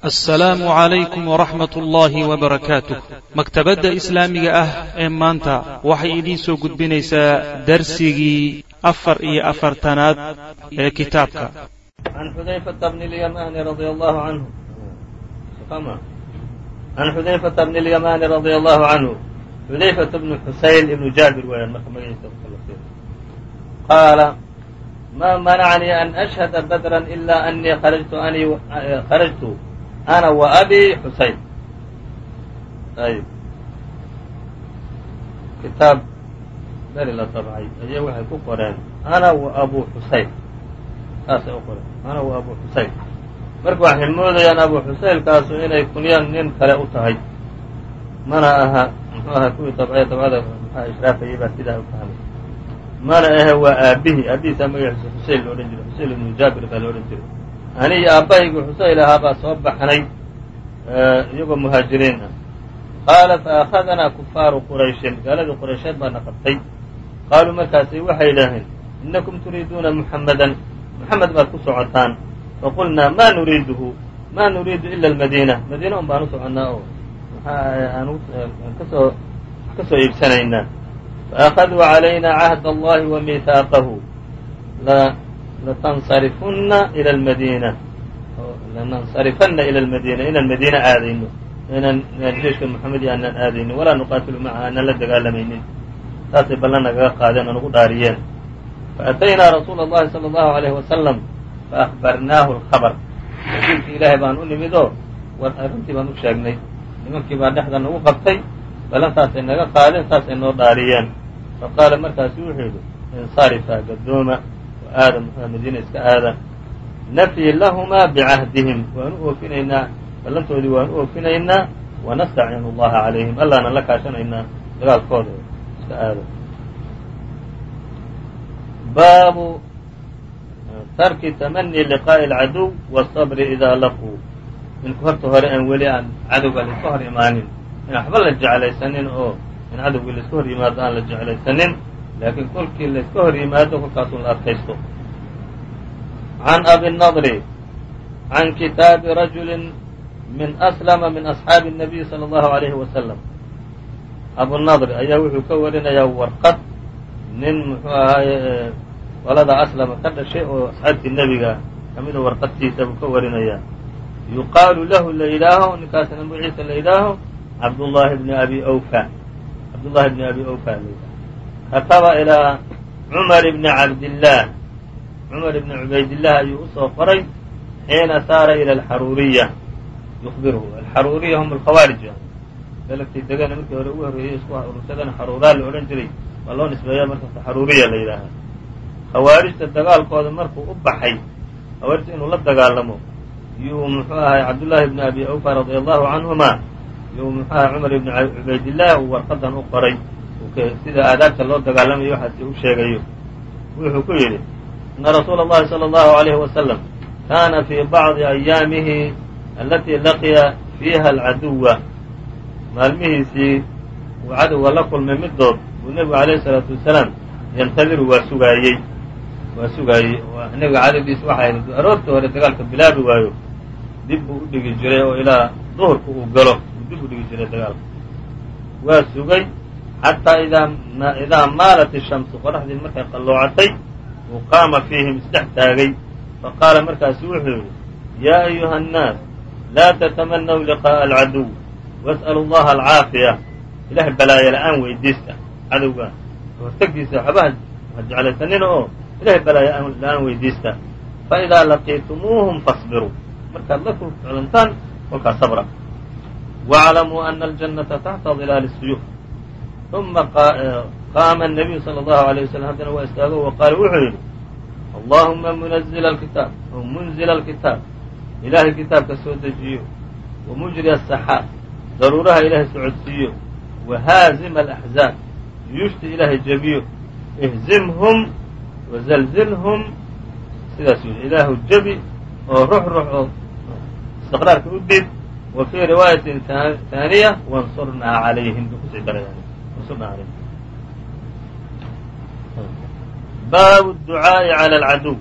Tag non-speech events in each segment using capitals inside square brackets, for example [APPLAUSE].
assalaamu calaykum waraxmat ullaahi wabarakaatuh maktabadda islaamiga ah ee maanta waxay idiin soo gudbinaysaa darsigii afar iyo afartanaad ee kitaabka. An xudayfata bn lyamani radia allahu canhu an xudayfata bni bnu xusayn ibnu jaabir weeyaan marka magaciisa qaala ma manacnii an ashhada badra ila anii arajtu ana wa abi xusayn ayb kitaab beri la dabcay ayay waxay ku qoreen ana wa abu xusayn saasay u qoreen ana wa abu xusayn marka waxay moodayaan abu xusaylkaasu inay kunyaan nin kale u tahay mana aha muxuu ahaa kuwii dabcay dabcada maxaa ishraafayay baa sidaa u fahmay mana ahe waa aabihi aabihiisaa magaciisa lo odhan jiray xusayn ibnu jaabir baa la odhan jiray ani iyo aabbahaygu xusayl ahaa baa soo baxnay iyagoo muhaajiriin ah. Qaala faakhadanaa kufaaru qurayshin. Gaaladii quraysheed baana naqabtay. Qaaluu markaasi waxay yidhaaheen innakum turiiduuna muxammadan muxamed baad ku socotaan. Faqulnaa maa nuriiduhu? Maa nuriidu ila almadiina. Madiina un baan u soconnaa oo aankasoo ka soo iibsanaynaa. Faأkhaduu عalaynaa cahd allahi wa miihaaqahu lanansarifuna ila almadiina lanansarifana ila almadiina inaan madiine aadayno inaan jeiska maxamediya aanaan aadaynin walaa nuqaatilu macaha aanaan la dagaalamaynin saasay ballan nagaga qaadeen oo nagu dhaariyeen faataynaa rasuul allahi sala allahu alayhi wasalam faakhbarnaahu alkhabar rasuulkii ilaahay baan u nimidoo war arrintii baan u sheegnay nimankii baa dhexda nagu qabtay balan saasay naga qaadeen saasay noo dhaariyeen fa qaala markaasu wuxuu yidhi insarifaa gaddooma aada madiina iska aada nafyi lahumaa bicahdihim waan u oofinaynaa ballantoodii waan u oofinaynaa wanastacinu allaha calayhim allaana la kaashanaynaa dagaalkooda iska aada baabu tarki tamani liqaa'i alcaduw waasabri idaa laquu. Inku horta hore aan weli aan cadowga laiska hor imaanin. In waxba la jeclaysanin oo in cadowgii laiska hor yimaado aan la jeclaysanin laakiin kolkii laiska hor yimaado kolkaasun la adkaysto عن أbي النضر عن kitaabi رaجuل min أسلم min أصحaabi النaبي صلى الlه عليه وسلم abuالنضr ayaa wuxuu ka warinayaa warqad nin muxuu ahaaye qolada aslama ka dhashay oo asxaabtii nebiga kamida warqadtiisa buu ka warinayaa yuqaalu lahu la yidhaaho ninkaasna magaciisa la yidhaaho cabdالlahi bni abi wfa cabdالlahi bni abi wfa kataba ilىa cumar bni cabdillaah cumar ibni cubaydillaah ayuu u soo qoray xiina saara ilى alxaruuriya yukhbirhu alxaruuriya hum alkhawaarij galabtii degana markii hore ugu horreeyey isku urursadana xaruuraa la odhan jiray waa loo nisbeeya markaas xaruuriya la yidhaahaa khawaarijta dagaalkooda markuu u baxay khawaarijta inuu la dagaalamo yuu muxuu ahay cabdullaahi ibni abi awfa radia allahu canhuma yuu muxuu ahay cumar ibni cubaydillaah uu warqadan u qoray sida aadaabta loo dagaalamayo waxaasi u sheegayo wuxuu ku yidhi أن رsuuل الlhi صلى الله عليه وسلم kاna في bعضi أyاamihi اlatيi laqiya فيha العaduوa maalmihiisii uu cadowga la kulmay midood buu nebigu عalيه الصلاaةu وaسلاaم ymtadiru waa sugaayey waa sugaayey nebiga cadowgiisa waxay ahayd aroortii hore dagaalka bilaabi waayo dib buu u dhigi jiray oo ilaa duhurka uu galo uu dib u dhigi jiray dagaalka waa sugay xataa idaa maalat ishamsu qoraxdii markay qalloocatay uu qaama fiihim isdhex taagay faqaala markaasu wuxuu yidhi yaa ayuha annaas laa tatamanaw liqaa'a alcaduw was'alu allaha alcaafiya. Ilaah balaayo la'aan weydiista cadowga hortagtiisa waxabaha ha jeclaysanina oo ilaah balaayo la'aan weydiista. Fa idaa laqiitumuuhum fasbiruu markaad la kulkulantaan kolkaa sabra. Waclamuu ana aljannata taxta ilaali suyuf uma qaama الnabiyu salى اllahu عalيه waslm haddana waa istaago wa qaala wuxuu yidhi allahuma munazila alkitaab o munzila alkitaab ilaahay kitaabka soo dejiyo wa mujri asaxaab daruuraha ilaahay socodsiiyo wa haazima alaxzaab juyuushta ilaahay jebiyo ihzimhum wazalzilhum sidaas yidhi ilaahu jebi oo rux rux oo istiqraarka u dhib wa fii riwaayatin haaniya wansurnaa calayhim buu kusii daraya sugnaaday baabu ducaa'i cala alcaduw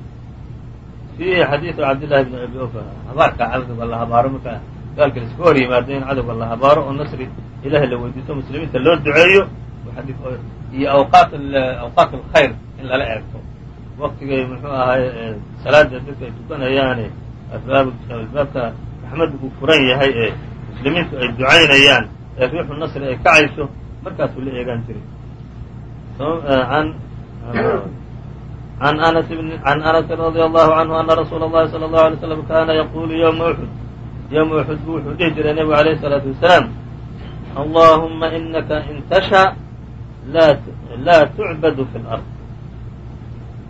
fiihi xadiidu cabdillahi bni abi ofa habaarka cadowga la habaaro marka gaalka laska hor yimaado in cadowga la habaaro oo nasri ilaahay la weydiisto muslimiinta loo duceeyo iyo awqaat awqaat alkhayr in lala eegto waktigay muxuu ahaaye salaada dadka ay tukanayaane albaab albaabka raxmadu uu furan yahay ee muslimiintu ay ducaynayaan ee riixu nasri ay kacayso markaasuu la eegaan jiray عن أنس عن أنس رضي الله عنه أن رsuuل الlahi صلى الله عليه وسلم kana yqul yومa أحد yومa أحد bu wuxuu dhihi jiray nebigu عalيه الصلاaةu وaسلام اللهuma إنaka in تشhأ laa تuعbad في الأرض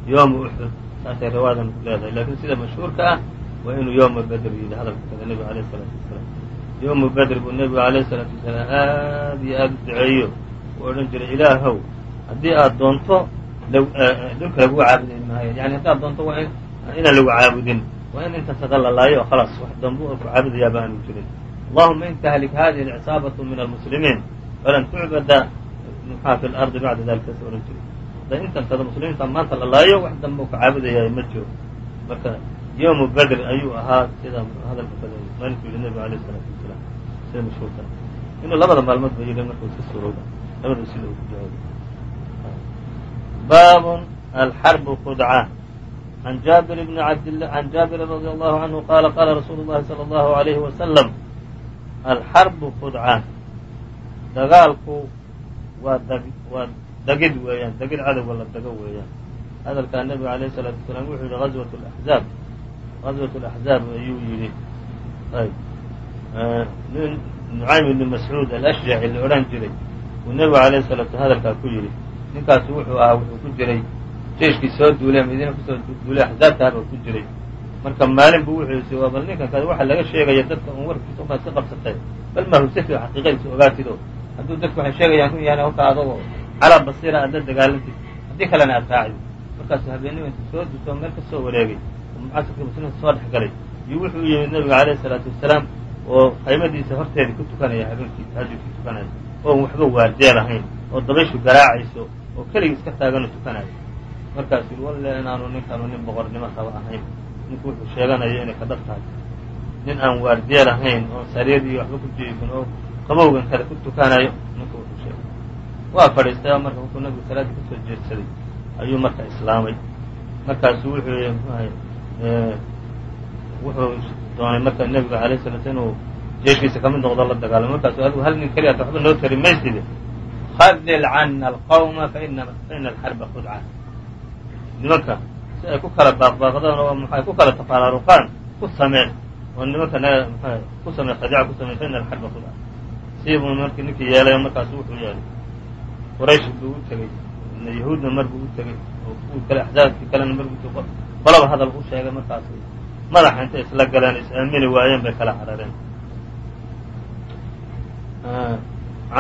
yومa أحد saasay riwaayadan leedahay lakin sida mashhuurka ah waa inuu yومa bdr yidhi hadalka kada nebigu عalيه الصلاaةu وaسلام yowmu badr buu nebigu calayhi isalaatu wasalaam aad iyo aada u duceeyo uu odhan jiray ilaahow haddii aad doonto dhulka lagugu caabudi maayo yani haddaad doonto waa inaan lagu caabudin waa in inta saqa khalaas wax dambu ku caabudayaaba aanu jirin allahuma in tahlik hadihi alcisaabatu min almuslimiin falan tucbada maxaa fi lardi bacda dalik saas odhan jiray hadda intan muslimiinta maanta la wax dambu ku caabudayaay ma jiro marka yowmu badr ayuu ahaa sida hadalka kada maalinkuu yihi nebigu alayh isalaatu sida mashhuurka inuu labada maalmood ba yidhi markuu iska surooba labada sida uu ku jawaabay bab alxrb khudcة عn jabir bn abd عan jaabir radي allahu عanهu qala qala rasuulu الlahi salى الlahu عalayhi wasalam alxarbu khudcة dagaalku waa waa dagid weeyaan dagid cadowga la dago weeyaan hadalkaa nebiga alayh الsalaatu wasalaam wuxuu yihi azwaة اaxzaab غazwaة اlaxzaab ayuu yidhi nin nucaym ibni mascuud alashjaci la odhan jiray. Uu nebigu alayh الsalaatu hadalkaa ku yidhi ninkaasu wuxuu ahaa wuxuu ku jiray jeiskii soo duulay madiina ku soo duulay axzaabtaaba ku jiray. Marka maalin bu wuxuu isi bal ninkan kada waxa laga sheegaya dadka un warkiisa ubaad ka qabsatay. Bal ma husafi xaqiiqadiisa ogaatid oo hadduu dadku waxay sheegayaan kun yahan halka adagoo calaa basiira aada dagaalantid haddii kalena aad raacid markaasu habeenima intu soo duto meel ka soo wareegay oo mucasirkii muslimiinta soo dhex galay. Iyo wuxuu yimid nabiga alayh isalaatu wasalaam oo qaymadiisa horteedii ku tukanaya habeenkii tahajudkii tukanaya oon waxba waardee lahayn oo dabayshu garaacayso oo keligii iska taagano tukanayo markaas yidhi walle inaanu ninkaanu nin boqornimo raba ahayn. Ninku wuxuu sheeganayo inay ka dhab tahay. Nin aan waardiye lahayn oon sariirdii waxba ku jiifin oo qabowgan kale ku tukanayo ninku wuxuu sheegay. Waa fadhiistay oo marka wuxuu nabigu salaaddii ka soo jeedsaday ayuu marka islaamay. Markaasuu wuxuu mxuahay wuxuu doonay marka nebiga alayh sala sl inuu jeeshkiisa ka mid noqdo la dagaalamo. Markaasu adigu hal nin keliya waxba noo tari mayside khadil cana alqawma faina alxarba khudca nimanka si ay ku kala baaqbaaqdaan oo maxay ku kala tafaraaruqaan ku samee oo nimanka ku samee khadiica ku samee faina alxarba khudca siibuu markii ninkii yeelay markaasu wuxuu yeelay. Quraysh buu u tegey yahuudna mar buu u tegey oo kuwii kale axzaabkii kalena mar qolaba hadal u sheegay markaas madaxa intay isla galeen is aamini waayeen bay kala carareen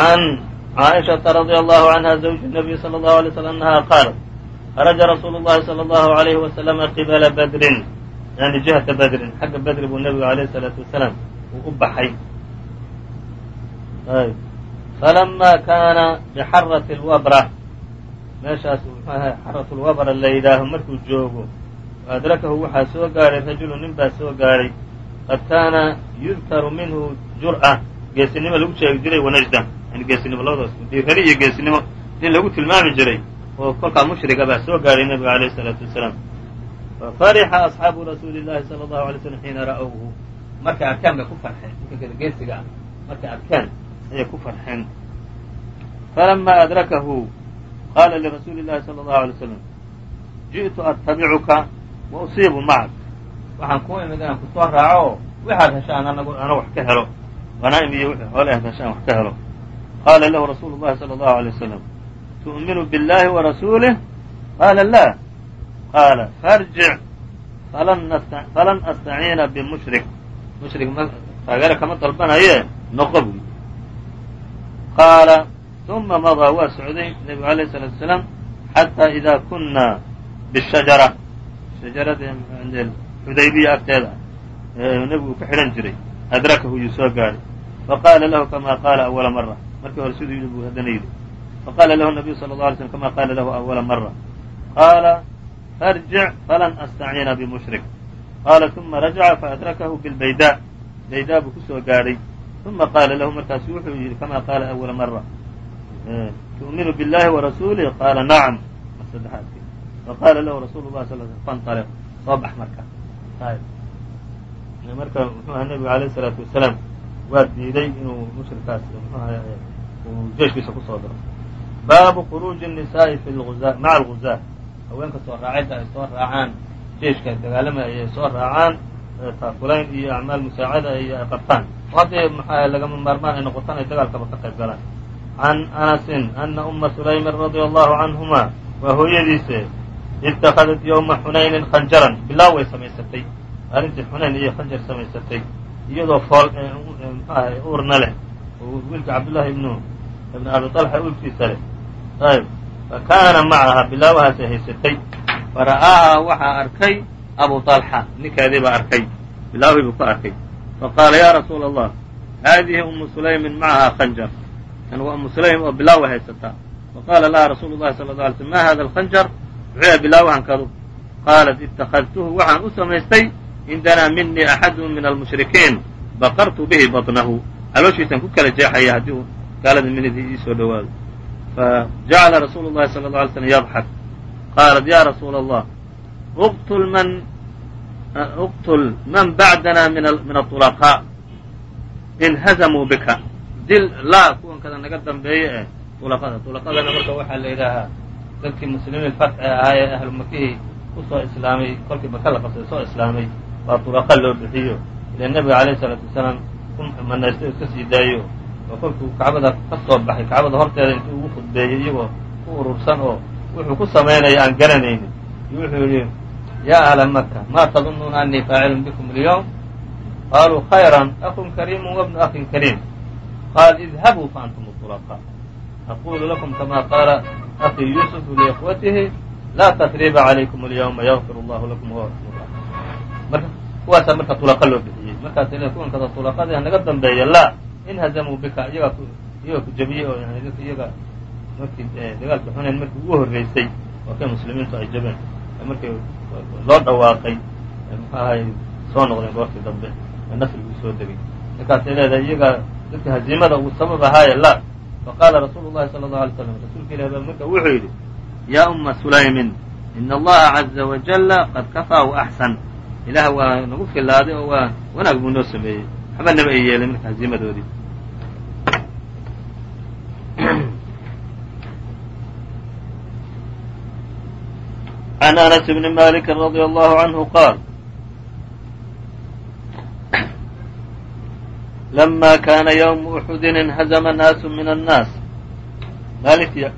an caaishaةa radي allahu canha zawji الnabiy salى اllahu alay slm annaha qaalat kharaja rasuulu اllahi salى اllahu عalayhi waslama qibala badrin yani jihata badrin xagga badri buu nebigu alayh الsalaatu wasalaam uu u baxay falama kaana bixarati اlwabra meeshaas mxuu ahay xarat lwabra la yidhaaho markuu joogo faadrakahu waxaa soo gaadhay rajulu nin baa soo gaadhay qad kaana yudkaru minhu jur'a geesinimo lagu sheegi jiray wanajda yani geesinimo labadaas diirari iyo geesinimo nin lagu tilmaami jiray oo kolkaa mushriga baa soo gaadhay nabiga alayh isalaatu wasalaam fafarixa asxaabu rasuuli llahi sala allahu alay slam xiina ra'owhu markay arkeen bay ku farxeen ninkan geesiga ah markay arkeen ayay ku farxeen falama adrakahu qaala lirasuuli llahi sala allahu alay slam ji'tu attabicuka wa usiibu macak waxaan ku imid inaan kusoo raaco waxaad heshaan anagu ana wax ka helo qanaa'im iyo wixii hoole aad heshaan wax ka helo qaala lahu rasuulu llahi salى اllahu alay wasalam tu'minu biاllahi warasuulih qaala la qaala farjic falan astaciina bimushrik mushrik taageere kama dalbanaye noqo buy qaala uma madaa waa socday nebigu alayh الsalaatu wasalaam xataa ida kuna bishajara shajaradii xudaybiya agteeda nebigu ka xidhan jiray adrakahu yuu soo gaadhay faqaala lahu kama qaala awala mara markii hore siduu yidhi buu haddana yidhi. Faqala lahu nabiyu sala la alay slm kama qaala lahu awala mara qaala farjic falan astaciina bimushrik. Qaala uma rajaca faadrakahu bilbaydaa baydaa buu ku soo gaadhay uma qaala lahu markaasu wuxuu yidhi kama qaala awala mara tu'minu biاllahi warasuulih qaala nacam sadexaad faqaala lahu rasuulu lah sal sl fanطaliq soo bax marka marka muxuu aha nebigu alayh الsalaatu wasalaam waa diiday inuu mushrikaas mxuaha uu jeeshkiisa kusoo daro baabu khuruuji الnisaa'i fi maca alguzaa haweenka soo raacidda ay soo raacaan jeeshka dagaalamaya ay soo raacaan taakulayn iyo acmaal musaacada iyo ay qabtaan oo haddii maxaa lagama maarmaan ay noqotaan ay dagaalkaba ka qayb galaan can anasin ana uma sulaymin radia allahu canhuma waa hooyadiise itakhadat ywma xunaynin khanjaran bilaa way samaysatay maalintii xunayn iyo khanjar samaysatay iyadoo fool mxuaha uurna leh oo wiilka cabdullahi ibnu ibn abi طalxa uurkiisa leh ayb fakaana macaha bilaawahaasay haysatay fara'aahaa waxaa arkay abu طalxa ninkeedii baa arkay bilaawhii buu ku arkay faqaala ya rasuula allah haadihi umu sulaymin macaha khanjar kan waa umu sulaym oo bilaawa haysataa faqaala laha rasuulu llahi sala la alay slm ma hada alkhanjar muxuu yahay bilaawahankadu qaalat itakadtuhu waxaan u samaystay in danaa minii axadu min almushrikiin baqartu bihi baطnahu calooshiisaan ku kala jeexaya haddii gaalada minidii ii soo dhowaado. Fajacala rasuulu llahi sala la alay slm yadxak qaalat ya rasuula allah uqtul man uqtul man bacdana min aطulaqaa in hazamuu bika. Dil laa kuwan kada naga dambeeye eh ulaqada ulaqadana marka waxaa la yidhaahaa dadkii muslimiin fatxi ahaa ee ahlu makihii ku soo islaamay kolkii maka la qabsay soo islaamay baa ulaqa loo bixiyo. Ile nebiga alayh isalaatu wasalaam ku manaysto iska sii daayo. Oo kolkuu kacbada ka soo baxay kacbada horteeda intuu ugu khudbeeyey iyagoo ku urursan oo wuxuu ku samaynaya aan garanaynin. Iyo wuxuu yidhi yaa ahla maka ma tadunuuna anii faacilun bikum alyawm? Qaaluu khayran akun kariimu wabnu akin kariim. Qaal idhabuu faantum ulaqa aqulu lakum kama qaala akii yuusufu liikhwatihi laa tasriba calaykum alyawma yakfir allahu lakum huwa marka kuwaasaa marka tulaqa loo bixiyey markaas ila kuwan kada tulaqadii naga dambeeya laa in hazamuu bika iyagaa iyaga ku jabiyey oo iyaga markii dagaalka xunayn markii ugu horreysay oo kay muslimiintu ay jabeen markii loo dhawaaqay muxuu ahay soo noqdeen goortii dambe ee nasriguu soo degay markaasay leedahay iyagaa dadka haziimada uu sabab ahaaye laa faqaala rasuulu lahi sala allahu alay slam rasuulka ilahi baa marka wuxuu yidhi yaa umma sulaymin ina allaha caza wajalla qad kafaa wa axsan ilaah waa nagu filaaday oo waa wanaag buu noo sameeyey waxba nama ay yeelay marka haziimadoodii an anas bni maliki radi allahu canhu qaal lama kaana ywmu uxudin inhazama naasu min annaas maalintii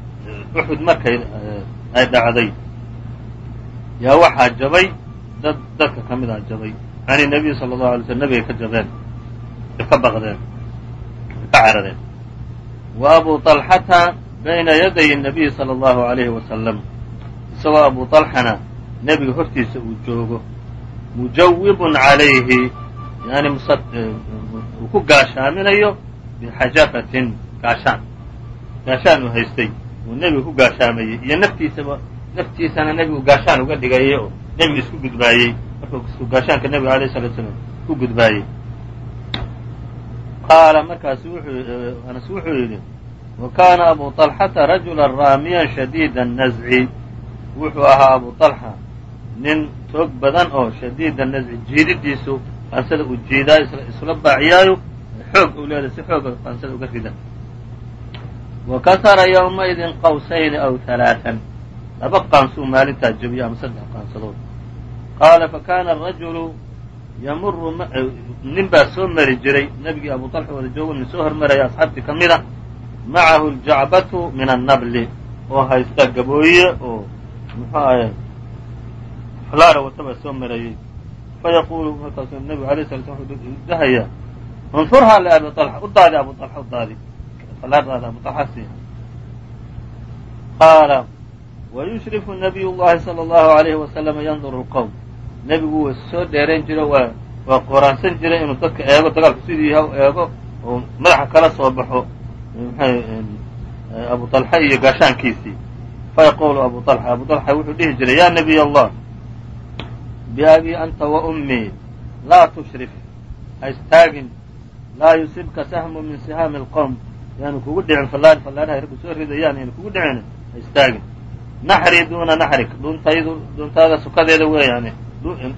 uxud markay ay dhacday yaa waxaa jabay dad dadka ka midaa jabay can nabiy sala allahu alay sl nabigay ka jabeen ka baqdeen ka carareen wa abu طalxata bayna yaday nabiy sala allahu alayhi wasalam isagoo abu طalxana nebiga hortiisa uu joogo mujawibun calayhi yani uu ku gaashaaminayo bixajaratin gaashaan gaashaan uu haystay uu nebiga ku gaashaamayey iyo naftiisaba naftiisana nebigu gaashaan uga dhigayay oo nebiga isku gudbaayey markuu gaashaanka nebiga alayh salatu slam ku gudbaayey qaala markaasu wuxuu anas wuxuu yidhi wa kaana abu طalxata rajula raamiyan shadiida nazci wuxuu ahaa abu طalxa nin toog badan oo shadiida nazci jiididiisu qaansada uu jiidaa isla baaciyaayo xoog uu leedahay si xooga qaansada uga rida wa kasara yowmaidin qawsayni aw halaaan laba qaansuu maalintaa jebiyey ama saddex qaansadood qaala fakana arajulu yamuru nin baa soo mari jiray nebigii abu طalxa wada joogo soo hormaraya asxaabtii ka mida macahu ljacbatu min annabli oo haysta gabooye oo muxuu ahay flaara wata baa soo marayey fayaqulu markaasu nabigu alay sala slam wuxuu dahayaa unsurhaa liabi alxa u daadi abu alxa u daadi salaadaada abu alxa siiha qaala wayushrifu nabiy llahi sala allahu alayhi wasalama yanduru lqowm nebigu waa soo dheerayn jiro waa waa qoraansan jiray inuu dadka eego dagaalku siduu yahay u eego oo madaxa kala soo baxo maxay abu alxa iyo gaashaankiisii fayaqulu abu alxa abu alxa wuxuu dhihi jiray ya nabiy allah biabii anta wa ummii laa tushrif ha istaagin laa yusibka sahmu min sihaami alqowm yaanu kugu dhicin fallaar fallaarahay raggu soo ridayaan aynu kugu dhicin ha istaagin naxrii duuna naxrik dhuuntaydu dhuuntaada sukadeeda weeyaane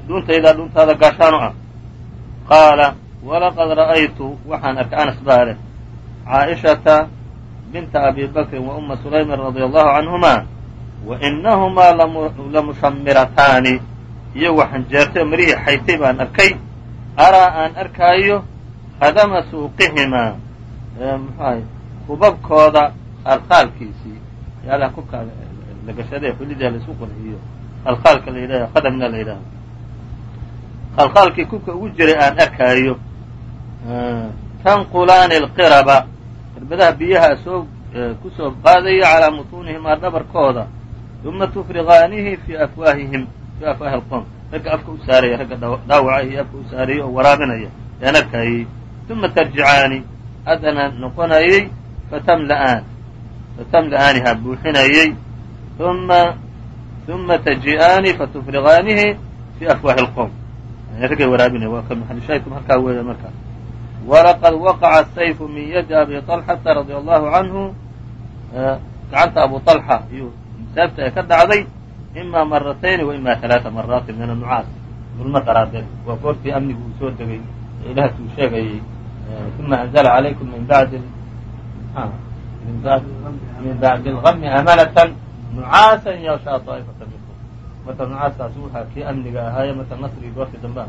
dhuuntaydaa dhuuntaada gaashaanu ah qaala walaqad ra'aytu waxaan arkay anas baa leh caaishata binta abi bakrin wa uma sulaymin radia allahu canhuma wa inahumaa lamushamirataani iyagu xanjeertay oo marihii xaytay baan arkay. Araa aan arkaayo khadama suuqihimaa mxuahay hubabkooda khaalkhaalkiisii yaalaha kubka la gashadee xulidii la isku qurxiyo. Khaalkhaalka la yidhahyo khadamna la yidhahdo. Khaalkhaalkii kubka ugu jiray aan arkaayo tanqulaani alqiraba. Irbadaha biyaha soo ku soo qaadaya calaa mutuunihimaa dhabarkooda. Uma tufriqaanihi fii afwaahihim fii afwaahi alqowm ragga afka u saaraya ragga dhaawaca iyo afka u saaraya oo waraabinaya yaan arkayey uma tarjicaani. Haddana noqonayey fatamla'aan. Fatamla'aanihaa buuxinayey uma uma taji'aani fatufriqaanihi fii afwaahi alqowm raggay waraabinaya waa ka maxalushaahidku halkaa weeya markaa walaqad waqaca sayfu min yadi abi طalxata radia allahu canhu gacanta abu طalxa iyo seefta ee ka dhacday ima maratayn waima alaaثa maraatin min annucaas dulma daraaddeed waa goortii amnigu uu soo degay ee ilaahas uu sheegayay uma anzla calaykum min badi min bacdi اlgami amanatan nucaasan yaashaa aa'ifata minkum marka nucaastaas waxaa kii amniga ahaaye marka nasrigii goortii dambe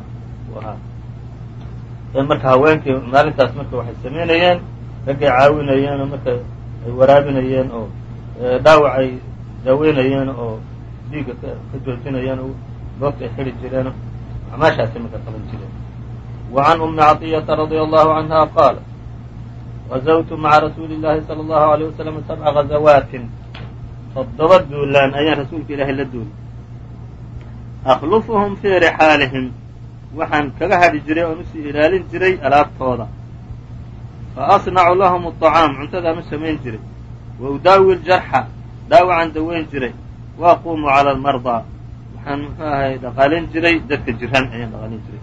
uu ahaa marka haweenkii maalintaas marka waxay samaynayeen raggay caawinayeen oo marka ay waraabinayeen oo dhaawacay daaweynayeen oo dhiigga ka joojinayaan oo goobta ay xidhi jireen acmaashaas marka qaban jireen. Wa ummi caطiyata radia allahu canha qaala gazawtu maca rasuuli llaahi sala allahu alayh wasalam sabca gazawaatin toddoba duulaan ayaan rasuulka ilaahay la duulay. Akhlufuhum fii rixaalihim. Waxaan kaga hadhi jiray oon u sii ilaalin jiray alaabtooda. Fa asnacu lahum aطacaam cuntadaan u samayn jiray. Wa udaawil jarxa dhaawacan daweyn jiray. wa aquumu cala almardaa waxaan muxuu ahay dhaqaalin jiray dadka jiran ayaan dhaqaalin jiray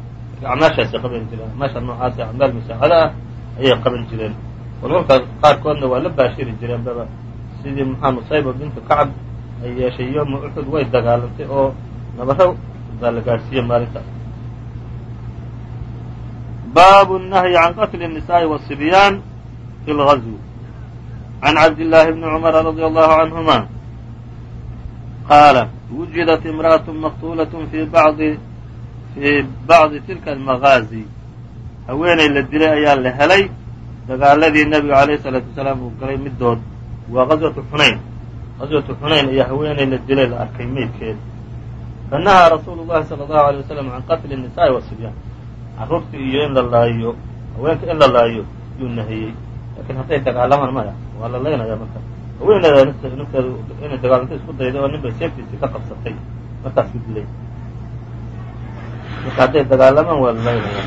acmaashaasay qaban jireen acmaasha noocaas acmaal musaacado ah ayay qaban jireen walkolka qaarkoodna waa la baashiri jireen baba sidii maxaa musayba bintu kacab ay yeeshay yooma uxud way dagaalantay oo nabaro baa la gaadhsiiyey maalintaas baabu الnahyi can qatli الnisaءi wالصibyaan fi اlغazw can cabdillaahi bni cumara radi allahu canhuma qaala wujidat imra'atu maqtuulaة fi badi fii bacdi tilka almagaazi haweenay la dilay ayaa la helay dagaaladii nebigu calayh isalaatu wasalaam uu galay middood waa qaswatu xunayn qaswatu xunayn ayaa haweenay la dilay la arkay meydkeed fanahaa rasuulu llahi sala allahu alay wasalam can qatli nisaa'i wasibyaan carruurtii iyo in la laayo haweenka in la laayo yuu nahiyey laakiin hadday dagaalamaan maya waa la marka haweeneeda nafteedu inay dagaalanto isku dayday oo nin bay seeftiisii ka qabsatay markaasku dilay marka hadday dagaalamaan waa la laynaya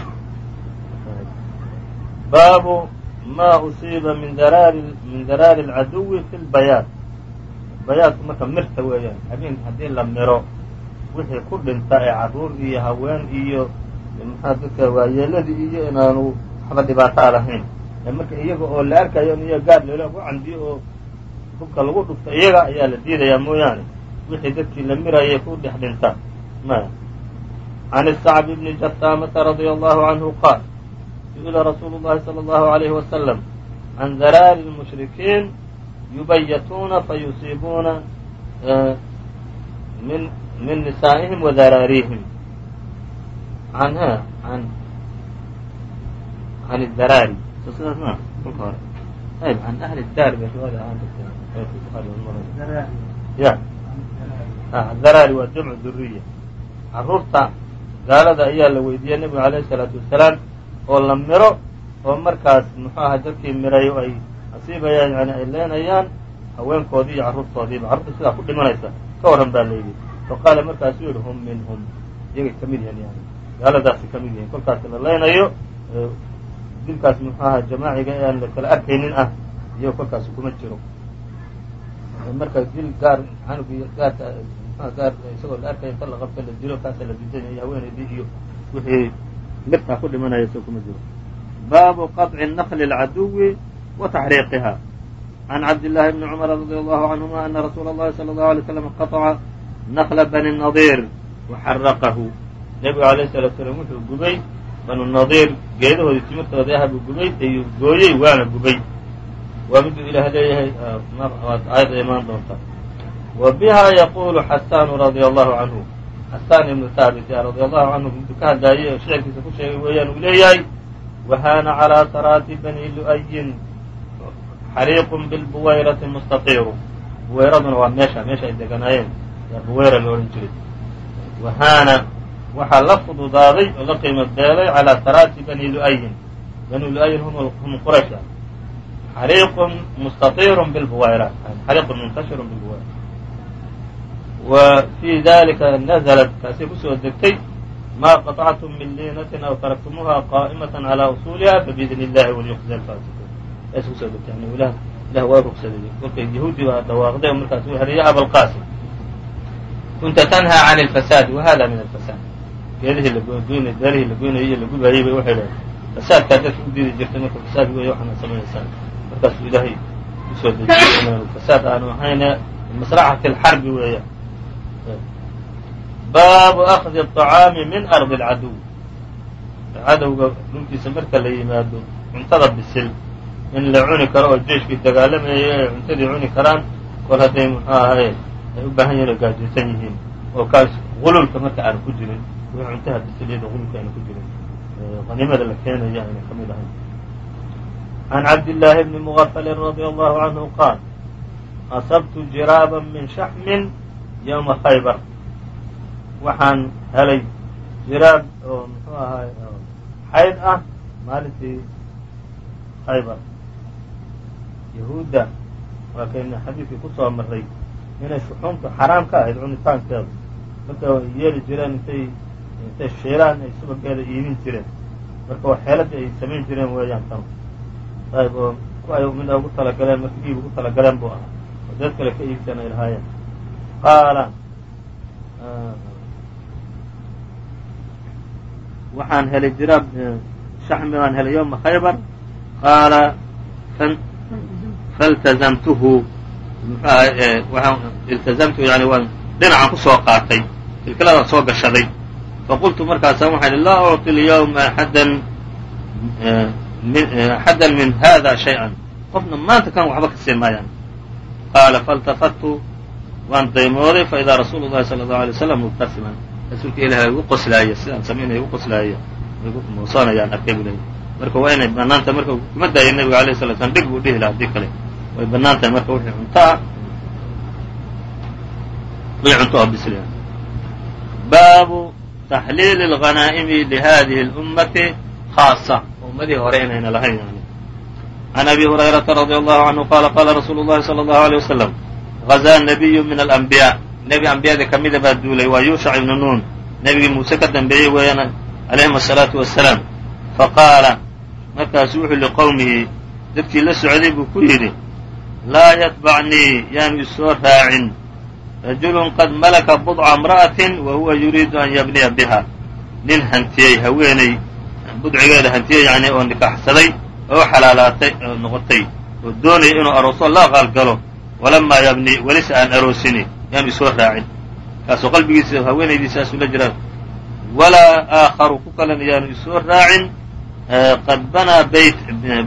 baabu ma usiiba min daraari min daraari alcaduwi fi lbayaad bayaadku marka mirta weeyaan habeen haddii la miro wixii ku dhinta ee carruur iyo haween iyo maxaa dadka waayeeladii iyo inaanu waxba dhibaato a lahayn. Marka iyaga oo la arkayo in gaar loola ku camdiyo oo hubka lagu dhufto iyaga ayaa la diidayaa mooyaane. Wixii dadkii la mirayay ku dhex dhintaan maya can isacbi bni jahaamata radia allahu canhu qaal su'ila rasuulu llahi sala allahu alayhi wasalam can daraari lmushrikiin yubayatuuna fayusiibuuna eh, min min nisaa'ihim wa daraarihim an an an daraari ahaan jirta ya daraari waa jamcu duriya carruurta gaalada ayaa la weydiiyey nebiga alayhi salaatu wasalaam oo la miro oo markaas muxuu aha dadkii miray ay asiibayaan yani ay leenayaan haweenkoodii iyo carruurtoodiiba carruurta sidaa ku dhimanaysa ka warran baa layidhi faqaala markaasuu yihi hum minhum iyagay ka mid yihiin yani gaaladaasi ka mid yihiin kolkaas la leynayo dilkaas muxuu aha jamaaciga ee aan la kala arkaynin ah iyo kolkaas kuma jiro marka dil gaar canug gaarka gaar isagoo la arkaya inta la qabto la dilo kaasa la diidanya iyo haweenaydii iyo wixii mirtaa ku dhimanaya isagoo kuma jiro baabu qaطci naqli اlcaduwi wa taxriiqiha can cabdillaahi bni cumar radi allahu canhuma ana rasuula اllahi salى اllahu alay slam qaطca naqla bani nadiir waxaraqahu nebigu alayh salatu salaam wuxuu gubay banu nadiir geedahoodii timirtoodii aha buu gubay ayuu gooyey waana gubay. Waa miduu ilaah leeyahay aayadda imaan doonta. Wa biha yaqulu xasanu radia allahu canhu xasaan ibnu haabit radia allahu canhu miduu ka hadlaayey oo shicirkiisa ku sheegay weeyaan uu leeyahay wahaana calىa saraati bani lu'ayin xariiqun bilbuwayrati mustaqiiru buwayraduna waa meesha meesha ay deganaayeen. Buwayra la odhan jiray. Wahaana waxaa la fududaaday oo la qiimo beelay calىa saraati bani lu'ayin bani lu'ayin hum quraysha xariiqun mustaطirun bilbuwayra xariiqun muntashirun bilbuwayra wa fii dalika naزlat kaasay kusoo degtay ma qaطactum min liinatin aw taraktumuuha qaa'imatan calى usuuliha fabiidn illahi walyuqzi alfaasiqin saasay kusoo degtay yani ilah ilah waa rugsaday kolkay yahuudi baa dhawaaqday o markaas u hariya abalqasim kunta tanhaa can اlfasaadi wahada min alfasaad geedihii lagoyn beerihii la goynayay iyo lagubayay bay waxay dhahay fasaadkaa dadka u diidi jirtay marka fasaad weeye waxaana samaynaysaa markaasuu ilaahay usoo dejiyey inaanu fasaad aanu ahayne masraxati alxarbi weeyaan baabu akdi الطacaami min ardi اlcaduw cadowga dhulkiisa marka la yimaado cuntada bisil in la cuni karo oo jeeshkii dagaalamayay ay cuntadii cuni karaan kol hadday muxuu ahaye ay u baahan yihin oo gaajaysan yihiin oo kaas gululka marka aanu ku jirin wixii cuntaha bisil iyadoo gululka aanu ku jirin qaniimada la keenaya ayna ka mid ahayn عن cabd للh بن مغفل رضي الله عنه qاaل أصبت جirاabا min شحم يومa خaybr waxaan helay jiraab oo mxuu ahaay xayd ah maalintii khaybar yahuudda waa kayna xadiidkii ku soo maray inay shuxuumtu xaraam ka ahayd cunitaankeedu marka ay yeeli jireen intay intay shiilaan ay subageeda iibin jireen. Marka waa xeeladii ay samayn jireen weeyaan tan ayb oo ku ay mid ugu talagaleen marka iib ugu talagaleen buu ahaa. Oo dad kale ka iibsan ay lahaayeen. Qaala. Waxaan helay jiraab shaxmi baan helay yowma khaybar. Qaala faltazamtuhu. Mxuaha iltazamtu yani waan dhinacan ku qaatay. Silkiladaan soo gashaday faqultu markaasa waxaan ihi laa ucطi lyawma axadan axada min hada shay-an qofna maanta kan waxba ka sii maayaan qaala faltafadtu waan daymooday faidaa rasuulu llahi sala allahu alay waslam mubtasiman rasuulka ilahi igu qoslaaya sidaan samaynaya igu qoslaaya igu muusoonayaan arkay buu leeyay marka waa inay bannaan tahay marka kuma daaya nebiga alayh sala slam dhig buu dhihi laha haddii kale way bannaan tahay marka wixii cunto ah wixii cunto oo bisli ah baabu taxliili اlghanaa'imi lihadihi اlummati khaasa ummadihii hore inayna lahayn yani can abi hurayrata radi allahu canhu qaala qaala rasuulu llahi salى allahu alيyه wasalam gazaa nabiyu min alambiyaa nebi ambiyadii ka mida baa duulay waa yuushac ibnu nuun nebigii muuse ka dambeeyey weeyaan calayhim asalaatu wassalaam faqaala markaasu wuxuu liqowmihi dadkii la socday buu ku yidhi laa yatbacnii yaanu isoo raacin rajulun qad malaka budca imra'atin wa huwa yuriidu an yabniya biha nin hantiyey haweeney budcigeeda hantiyey yani oo nikaaxsaday oo xalaalaatay oo noqotay oo doonaya inuu arooso la aqaalgalo walamaa yabni welise aan aroosini yaanu isoo raacin kaasoo qalbigiisa haweenaydiisaasuu la jiraa walaa aakharu ku kalena yaanu isoo raacin qad banaa bayt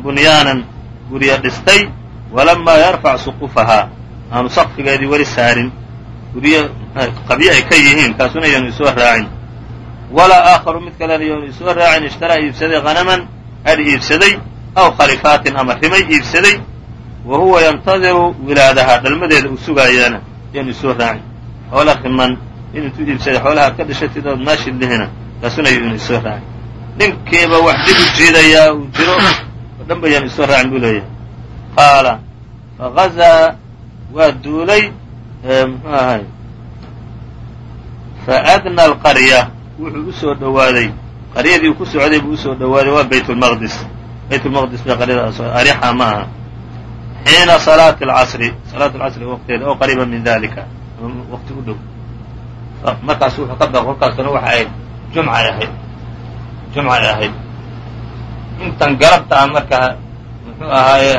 bunyaanan gurya dhistay walamaa yarfac suqufahaa aanu saqfigeedii weli saarin guryo qabyo ay ka yihiin kaasuna yaanu isoo raacin. Walaa aakharu mid kalena yaanu isoo raacin ishtaraa iibsaday hanaman adhi iibsaday aw khalifaatin ama rimay iibsaday wa huwa yantadiru wilaadahaa dhalmadeeda uu sugaayana yaanu isoo raacin. Xoola riman in intuu iibsaday xoolaha ka dhashatid ood maashid kaasuna yaanu isoo raacin. Ninkiiba wax dib u jiidayaa uu jiro oo dhan ba yaanu isoo raacin buu leeyahay. Qaala fagazaa waa duulay muxuu ahay. Faadna alqarya. Wuxuu u soo dhowaaday qaryadii uu ku socday buu u soo dhowaaday waa bayt lmaqdis bayt qaryadaas arixa ma aha. Xiina salaati alcasri salaat alcasri waqteeda oo qariiba min dalika waqti u dhow. Markaasu wuxuu ka baq kolkaasuna waxa ahayd jumcay ahayd. Jumcay ahayd. Intan galabta ah marka muxuu ahaaye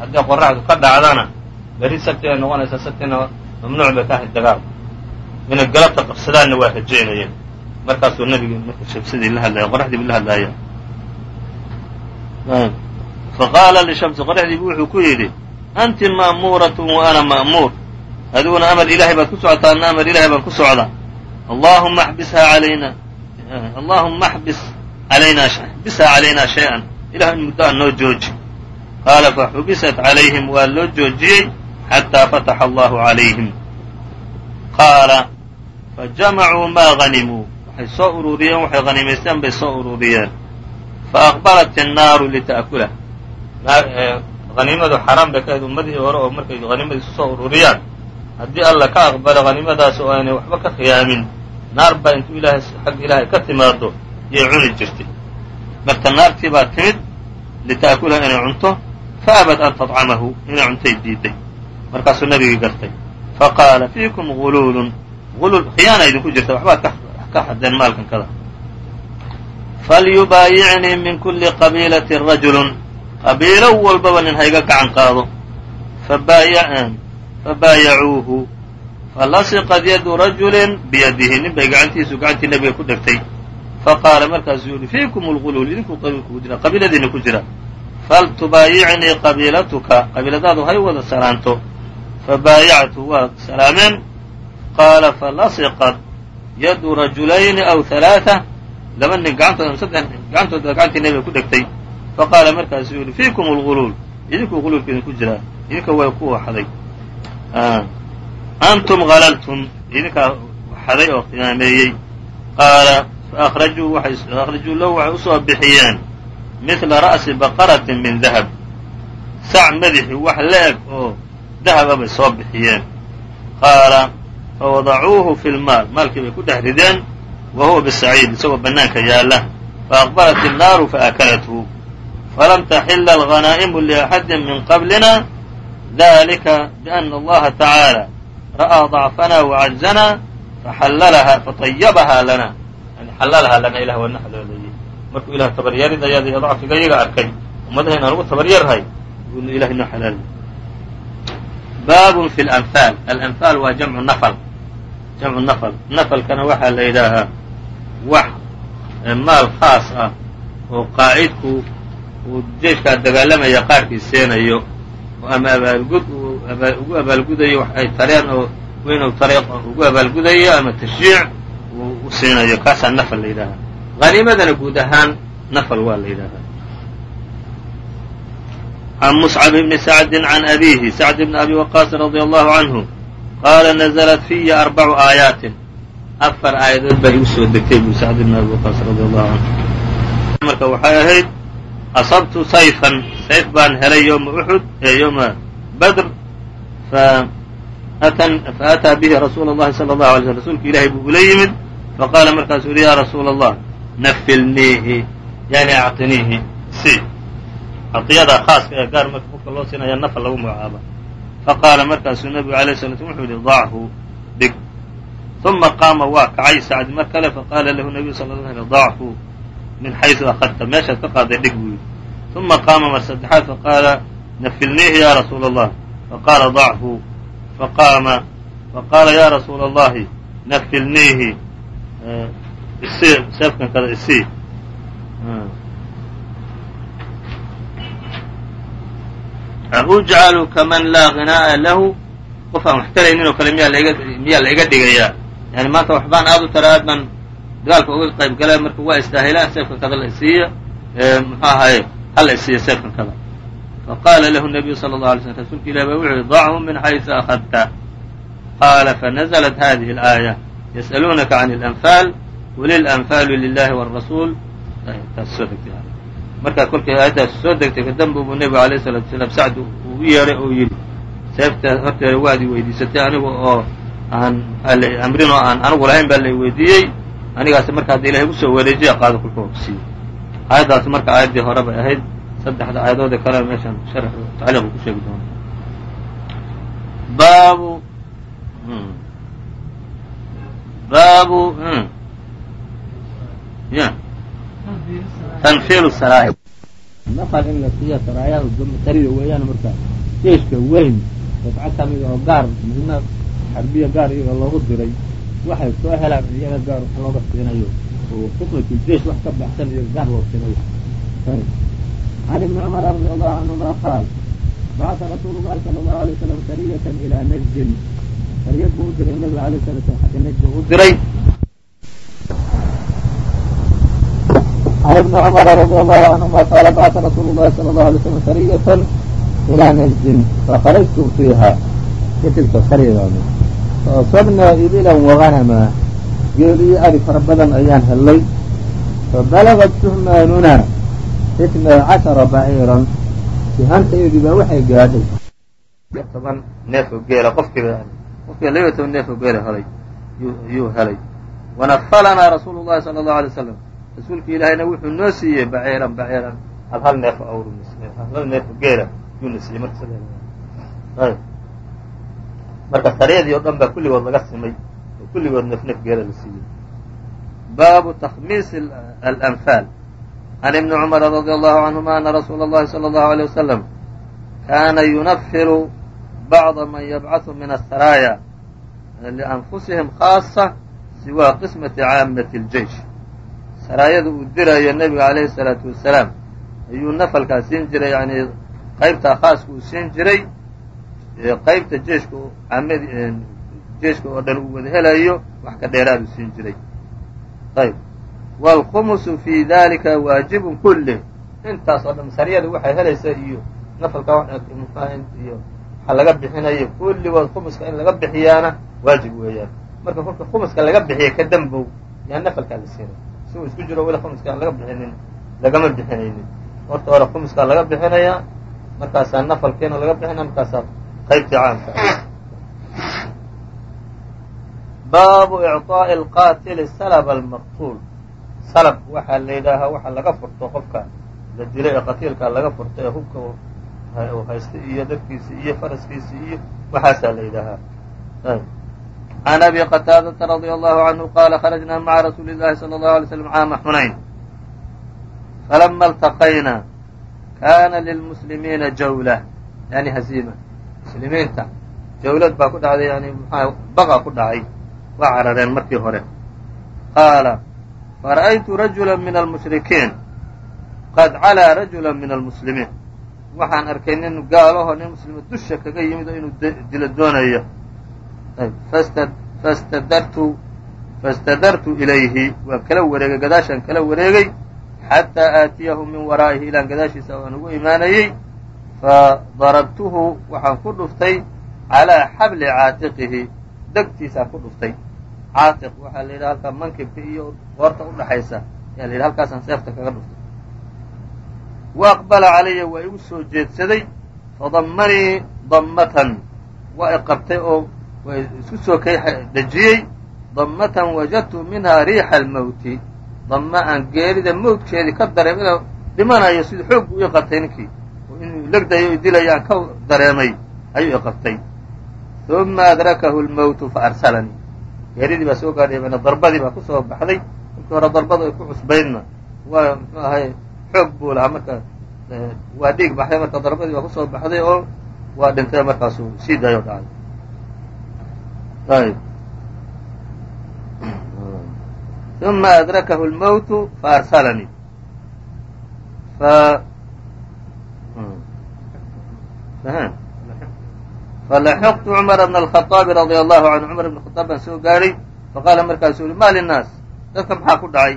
haddii qoraxdu ka dhacdana beri sabti ay noqonaysaa sabtina mamnuuc bay ka ahayd dagaalku inay galabta qabsadaanna waa rajaynayeen markaasuu nabigi marka shamsadii la hadlaya qoraxdii bu la hadlaaya faqaala lishamsi qoraxdii wuxuu ku yidhi anti ma'muurat wa ana ma'muur. Adiguna amar ilahay baad ku socotaa anna amar ilahay baan ku socdaa allahuma xbishaa alayna allahuma xbis alaynaa xbishaa calaynaa shay-an. Ilah in muddo aan noo jooji. Qaala faxubisat calayhim waa loo joojiyey xataa fataxa allahu calayhim qaala fajamacuu maa hanimuu waxay soo ururiyeen waxay hanimaysteen bay soo ururiyeen faaqbalat innaaru lita'kulah haniimadu xaaraan bay ka ahayd ummadihii hore oo markay haniimadiisu soo ururiyaan haddii alla ka aqbalo haniimadaas oo aanay waxba ka khiyaamin naar baa intuu ilaahay xagga ilaahay ka timaado yay cuni jirtay marka naartii baa timid lita'kulah inay cunto faabad an tadcamahu inay cuntay diiday markaasuu nabigii gartay. Faqaala fiikum guluulun ulul khiyaana idinku jirta waxbaad ka xadeen maalkan kada falyubaayicnii min kuli qabiilatin rajulun. Qabiilo walbaba nin hayga gacan qaado. Fabaayacuuhu falasiqad yadu rajulin. Biyadihi. Nin bay gacantiisu gacantii nebiga ku dhegtay. Faqaala markaasuu yihi fiikum lguluul idinku qabiilku ku jira qabiiladiina ku jira. Faltubaayicnii qabiilatuka. Qabiiladaadu hay wada salaanto fabaayactu waa salaameen qaala falasiqad yadu rajulayni aw halaaa laba nin gacantood gacantooda gacantii nebiga ku dhegtay faqaala markaasuu yihi fiikum lguluul idinku guluulka idinku jiraa idinka way ku waxday antum halaltum idinkaa waxaday oo khiyaameeyey qaala faakhrajuu akhrajuu lahu waxay u soo bixiyeen midla ra'si baqaratin min dahab sac madaxi wax la-eg oo dahaba bay soo bixiyeen qaala fawadacuuhu fi lmaal maalkii bay ku dhex rideen wa huwa bisaciid isagoo bannaanka yaalla faaqbalat innaaru faakalathu falam taxila alghanaa'imu liaxadin min qablina dalika biana allaha tacaala ra'aa ضacfana wacajzana faxallalaha fatayabahaa lana yani xallalahaa lana ilah waa na xalooleeyey markuu ilah tabaryaridayaada iyo dacfiga iyaga arkay ummadaha inaan ugu tabaryarhay buu ilahay noo xalaalay baabun fi lanfaal alanfaal waa jamcu nafl jamcu nafl nafalkana waxaa la yidhaahaa wax maal khaas ah oo qaacidku uu jeeshkaa dagaalamaya qaarkii seenayo oo ama abaalgud uu ugu abaalgudayo wax ay tareen oo inuu tariiq ugu abaalgudayo ama tashjiic uu u siinayo. Kaasaa nafl la yidhaahaa. Haniimadana guud ahaan nafl waa la yidhaahaa عن مصعب بن سعد عن أبيه سعد بن أبي وقاص رضي الله عنه قال نزلت فيa أربع آيaaت أفر aaيadood baa igu soo degtay bu سعد بن أبي وقاص رضي الله عنه marka waxay ahayd أصبtu sayفا sayf baan helay يومa أحد ee يومa bdr فأtىa bه رasuul الlahi صلى الله عليه وسلم rasuulka ilahay buu ula yimid faqاala markaasuu yihi ya rasuul الlah nfilniihi yani أعطiniihi si cadiyada khaaska ee gaar marka qofka loo siinaya nafl lagu magacaaba faqaala markaasuu nebigu alayه sla slam wuxuu yihi dachu dhig uma qaama waa kacay sacdi mar kale faqaala lahu nebiyu sal l sl dachu min xayثu akhadta meeshaad ka qaaday dhig buu yidhi uma qaama mar saddexaad faqaala nafilniihi ya rasuula الlah faqaala dachu faqaama faqaala ya rasuula الlahi nafilniihi isi seefkan kada isii Ujcalu kaman laa hinaa'a lahu qof aan wax taraynin oo kale miyaa laiga la dhigayaa yani maanta waxbaan aad u tara aad baan dagaalka uga qayb galay marka waa istaahilaan seefkan kada la isiiyo muxuu ahaye hala isiiyo seefkan kada faqaala lahu nabiyu sala allau alay slm rasuulka ilahi baa wuxu uhi dachu min xaysu akhadta qaala fanazlat hadihi alaaya yas'aluunaka can اlanfaal walilanfaalu lilahi wاrasuul markaa kolkay aayaddaas soo degtay kadamba buu nebigu alayh salatu salaam sacd uu u yeedhay oo yidhi seefta horteeda waad i weydiisatay anigu oo aan amrin oo aan anigu lahayn baa la weydiiyey. Anigaas marka hadda ilahay u soo wareejiya qaado kolka waa ku siiyey. Aayaddaas marka aayaddii hore bay ahayd. Saddexda aayadoodee kalena meeshaan sharx tacliiqu ku sheegi doona baabu baabu y tansiil saraaya naqal in la siiya saraayaha qarida weeyaan marka jeeshka weyn dabco ka mid oo gaar midna xarbiya gaar iyaga loogu diray waxay soo helaan iyaga gaar wax looga siinayo oo tuqriku jeesh wax ka baxsan iyaga gaar loo siinayo can ibni cumar radi allahu canhuma qaal bacasa rasuulu lahi sala allahu alay wasalam sariyatan ilaa najdin sariyad buu u diray nabiga alay salatu xagga najd buu u diray. can ibni cumara radia allahu canhuma qaala bacata rasuulu llahi sala allahu alay slam sariyatan ilaa najdin fakharajtu fiiha jadidka saryadan faasabnaa ibilan waganamaa geel iyo ari fara badan ayaan hellay fabalagat suhmaanunaa itnaa cashara baciiran sihaantayadii baa waxay gaadhay toban neefoo geela qofkiiba qofkiiba labiyo toban neefoo geela helay yuu helay wanafalanaa rasuulu llahi sala allahu alay wasalam rasuulki ilaahayna wuxuu noo siiyey baciiran baciiran hal hal neef awr hal neef oo geela yuuna siiyey marka ayb marka sariyadii oo dhan baa kulligood laga simay oo kulligood neef neef geela la siiyey baabu takhmiis alanfaal عن بن cمر رضي الله عنهma أن رsuuل الlhi صلى الله عليه وسلم kاna ينfr بعض maن yبعث min السرايا لأنfusihim خاaصة siوى qسمة cاamaة الجيش saraayada uu dirayo nebiga calayhi salaatu wasalaam. Ayuu nafalkaa siin jiray yacnii qaybtaa khaaska uu siin jiray qaybta jeeshka amd jeeshka oo dhan uu wada helayo wax ka dheeraaduu siin jiray. Ayb. Waalkhumusu fii dalika waajibun kulleh intaas oo dhan sariyada waxay helaysa iyo nafalka iyo waxa laga bixinayo kulligood khumuska in laga bixiyaana waajib weeyaan. Marka kolka khumuska laga bixiya ka dambow yaa nafalkaa la siinay isagoo isku jiro weli khumuska aan laga bixinin lagama bixinaynin horta hore khumuska laga bixinayaa markaasaa nafalkiina laga bixinaya markaasaa qaybtii caamka baabu iعطaaءi اlqaatili salb اlmaqtuul salab waxaa la yidhaahaa waxa laga furto qofka la dilay ee qatiilka laga furto ee hubka uu haysta iyo dadkiisi iyo faraskiisi iyo waxaasaa la yidhaahaa عن abi qataadata رضي الله عنه qaala kharajnaa maca rasuuli llahi صلى الله alay slam caama xunayn falama iltaqayna kaana lilmuslimiina jawla yani haziima muslimiinta jawlad baa ku dhacday yani mxua baqa ku dhacay waa carareen markii hore qaala fara'aytu rajula min almushrikiin qad calaa rajula min almuslimiin waxaan arkay nin gaalahoo nin muslimiin dusha kaga yimid inuu dilo doonayo fastadartu ilayhi waan kala wareegay gadaashaan kala wareegay xataa aatiyahu min waraa'ihi ilaan gadaashiisa aan ugu imaanayey fadarabtuhu waxaan ku dhuftay calaa xabli caatiqihi degtiisaan ku dhuftay caatiq waxaa la yidhaha halkaa mankibka iyo qoorta udhaxaysa ayaa la yidhaha halkaasaan seefta kaga dhuftay wa aqbala calaya waa igu soo jeedsaday fadammanii dammatan waa i oo waa isku soo kay dhejiyey dammatan wajadtu minhaa riixa almawti damma aan geerida mawdkeedii ka dareem inuu dhimanayo sidii xoog buu ii qabtay ninkii. Inuu legdayo i dilayo aan ka dareemay ayuu i qabtay. Uma adrakahu lmawtu faarsalanii geeridii baa soo gaadhay darbadii baa ku soo baxday. Markii hore darbada ay ku cusbaydna waa muxuu ahay xoog buu lahaa marka waa dhiig baxday marka darbadii baa ku soo baxday oo waa dhintay markaasuu sii daayo dhacay uma adrakahu lmawtu faarsalanii falaxiqtu cumara bna alkhaaabi radia allahu canhu cumar ibn khaaab baan soo gaadhay faqaala markaasuu yihi ma linnaas dadka maxaa ku dhacay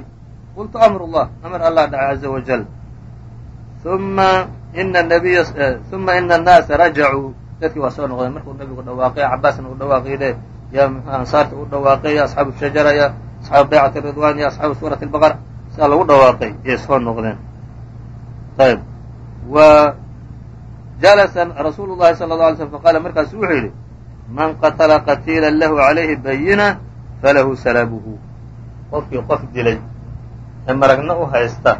qultu amr llah amar allah dhacay caza wajal uma ina annaasa rajacuu dadkii waa soo noqdeen markuu nabigu dhawaaqay cabaasna uu dhawaaqayde yaa mxu ansaarta u dhawaaqay ya asxaabu shajara ya asxaabu baycati ridwan ya asxaabu suurati albaqara sidaa lagu dhawaaqay yay soo noqdeen ayb jalasa rasuulu llahi sala la alay slm faqaala markaasu wuxuu yidhi man qatala qatiila lahu calayhi bayina falahu salabuhu. Qofkii qof dilay ee maragna u haysta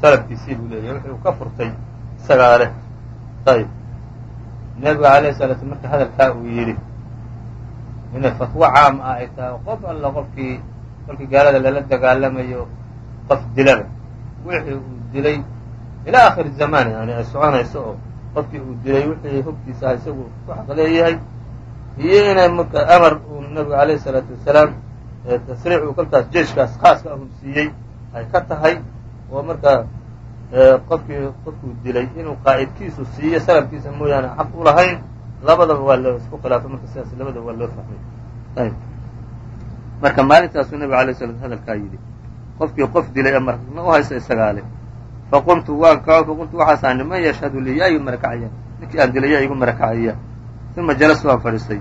salabkiisii buu leeyahy wuxuu ka furtay isagaa leh ayb nebiga alayh salaa slam marka hadalkaa uu yidhi inay fatwo caam ah ay tahay qof alla qofkii kolkii gaalada lala dagaalamayo qof dilaba wixii uu dilay ilaa akhiri zamaan yani ay soconayso oo qofkii uu dilay wixii hogtiisa isagu ku xaq leeyahay. Iyo inay marka amar uu nabigu alayhi salaatu wasalaam tasriix uu kolkaas jeiskaas khaaska ahun siiyey ay ka tahay. Oo marka qofkii qofkuu dilay inuu qaa'idkiisu siiyo salabkiisa mooyaane xaq u lahayn labadaba waa loo isku khilaafay marka sidaas labadaba waa loo fahmay. Ayb marka maalintaasuu nabiga alay slam hadalkaa yidhi qofkii qof dilay ama ma u haysta isagaa leh faqumtu waan kaco faqultu waxaasaan man yashhadu lii yaa igu marakacaya ninkii aan dilay yaa igu marakacaya uma jalastu waan fadhiistay.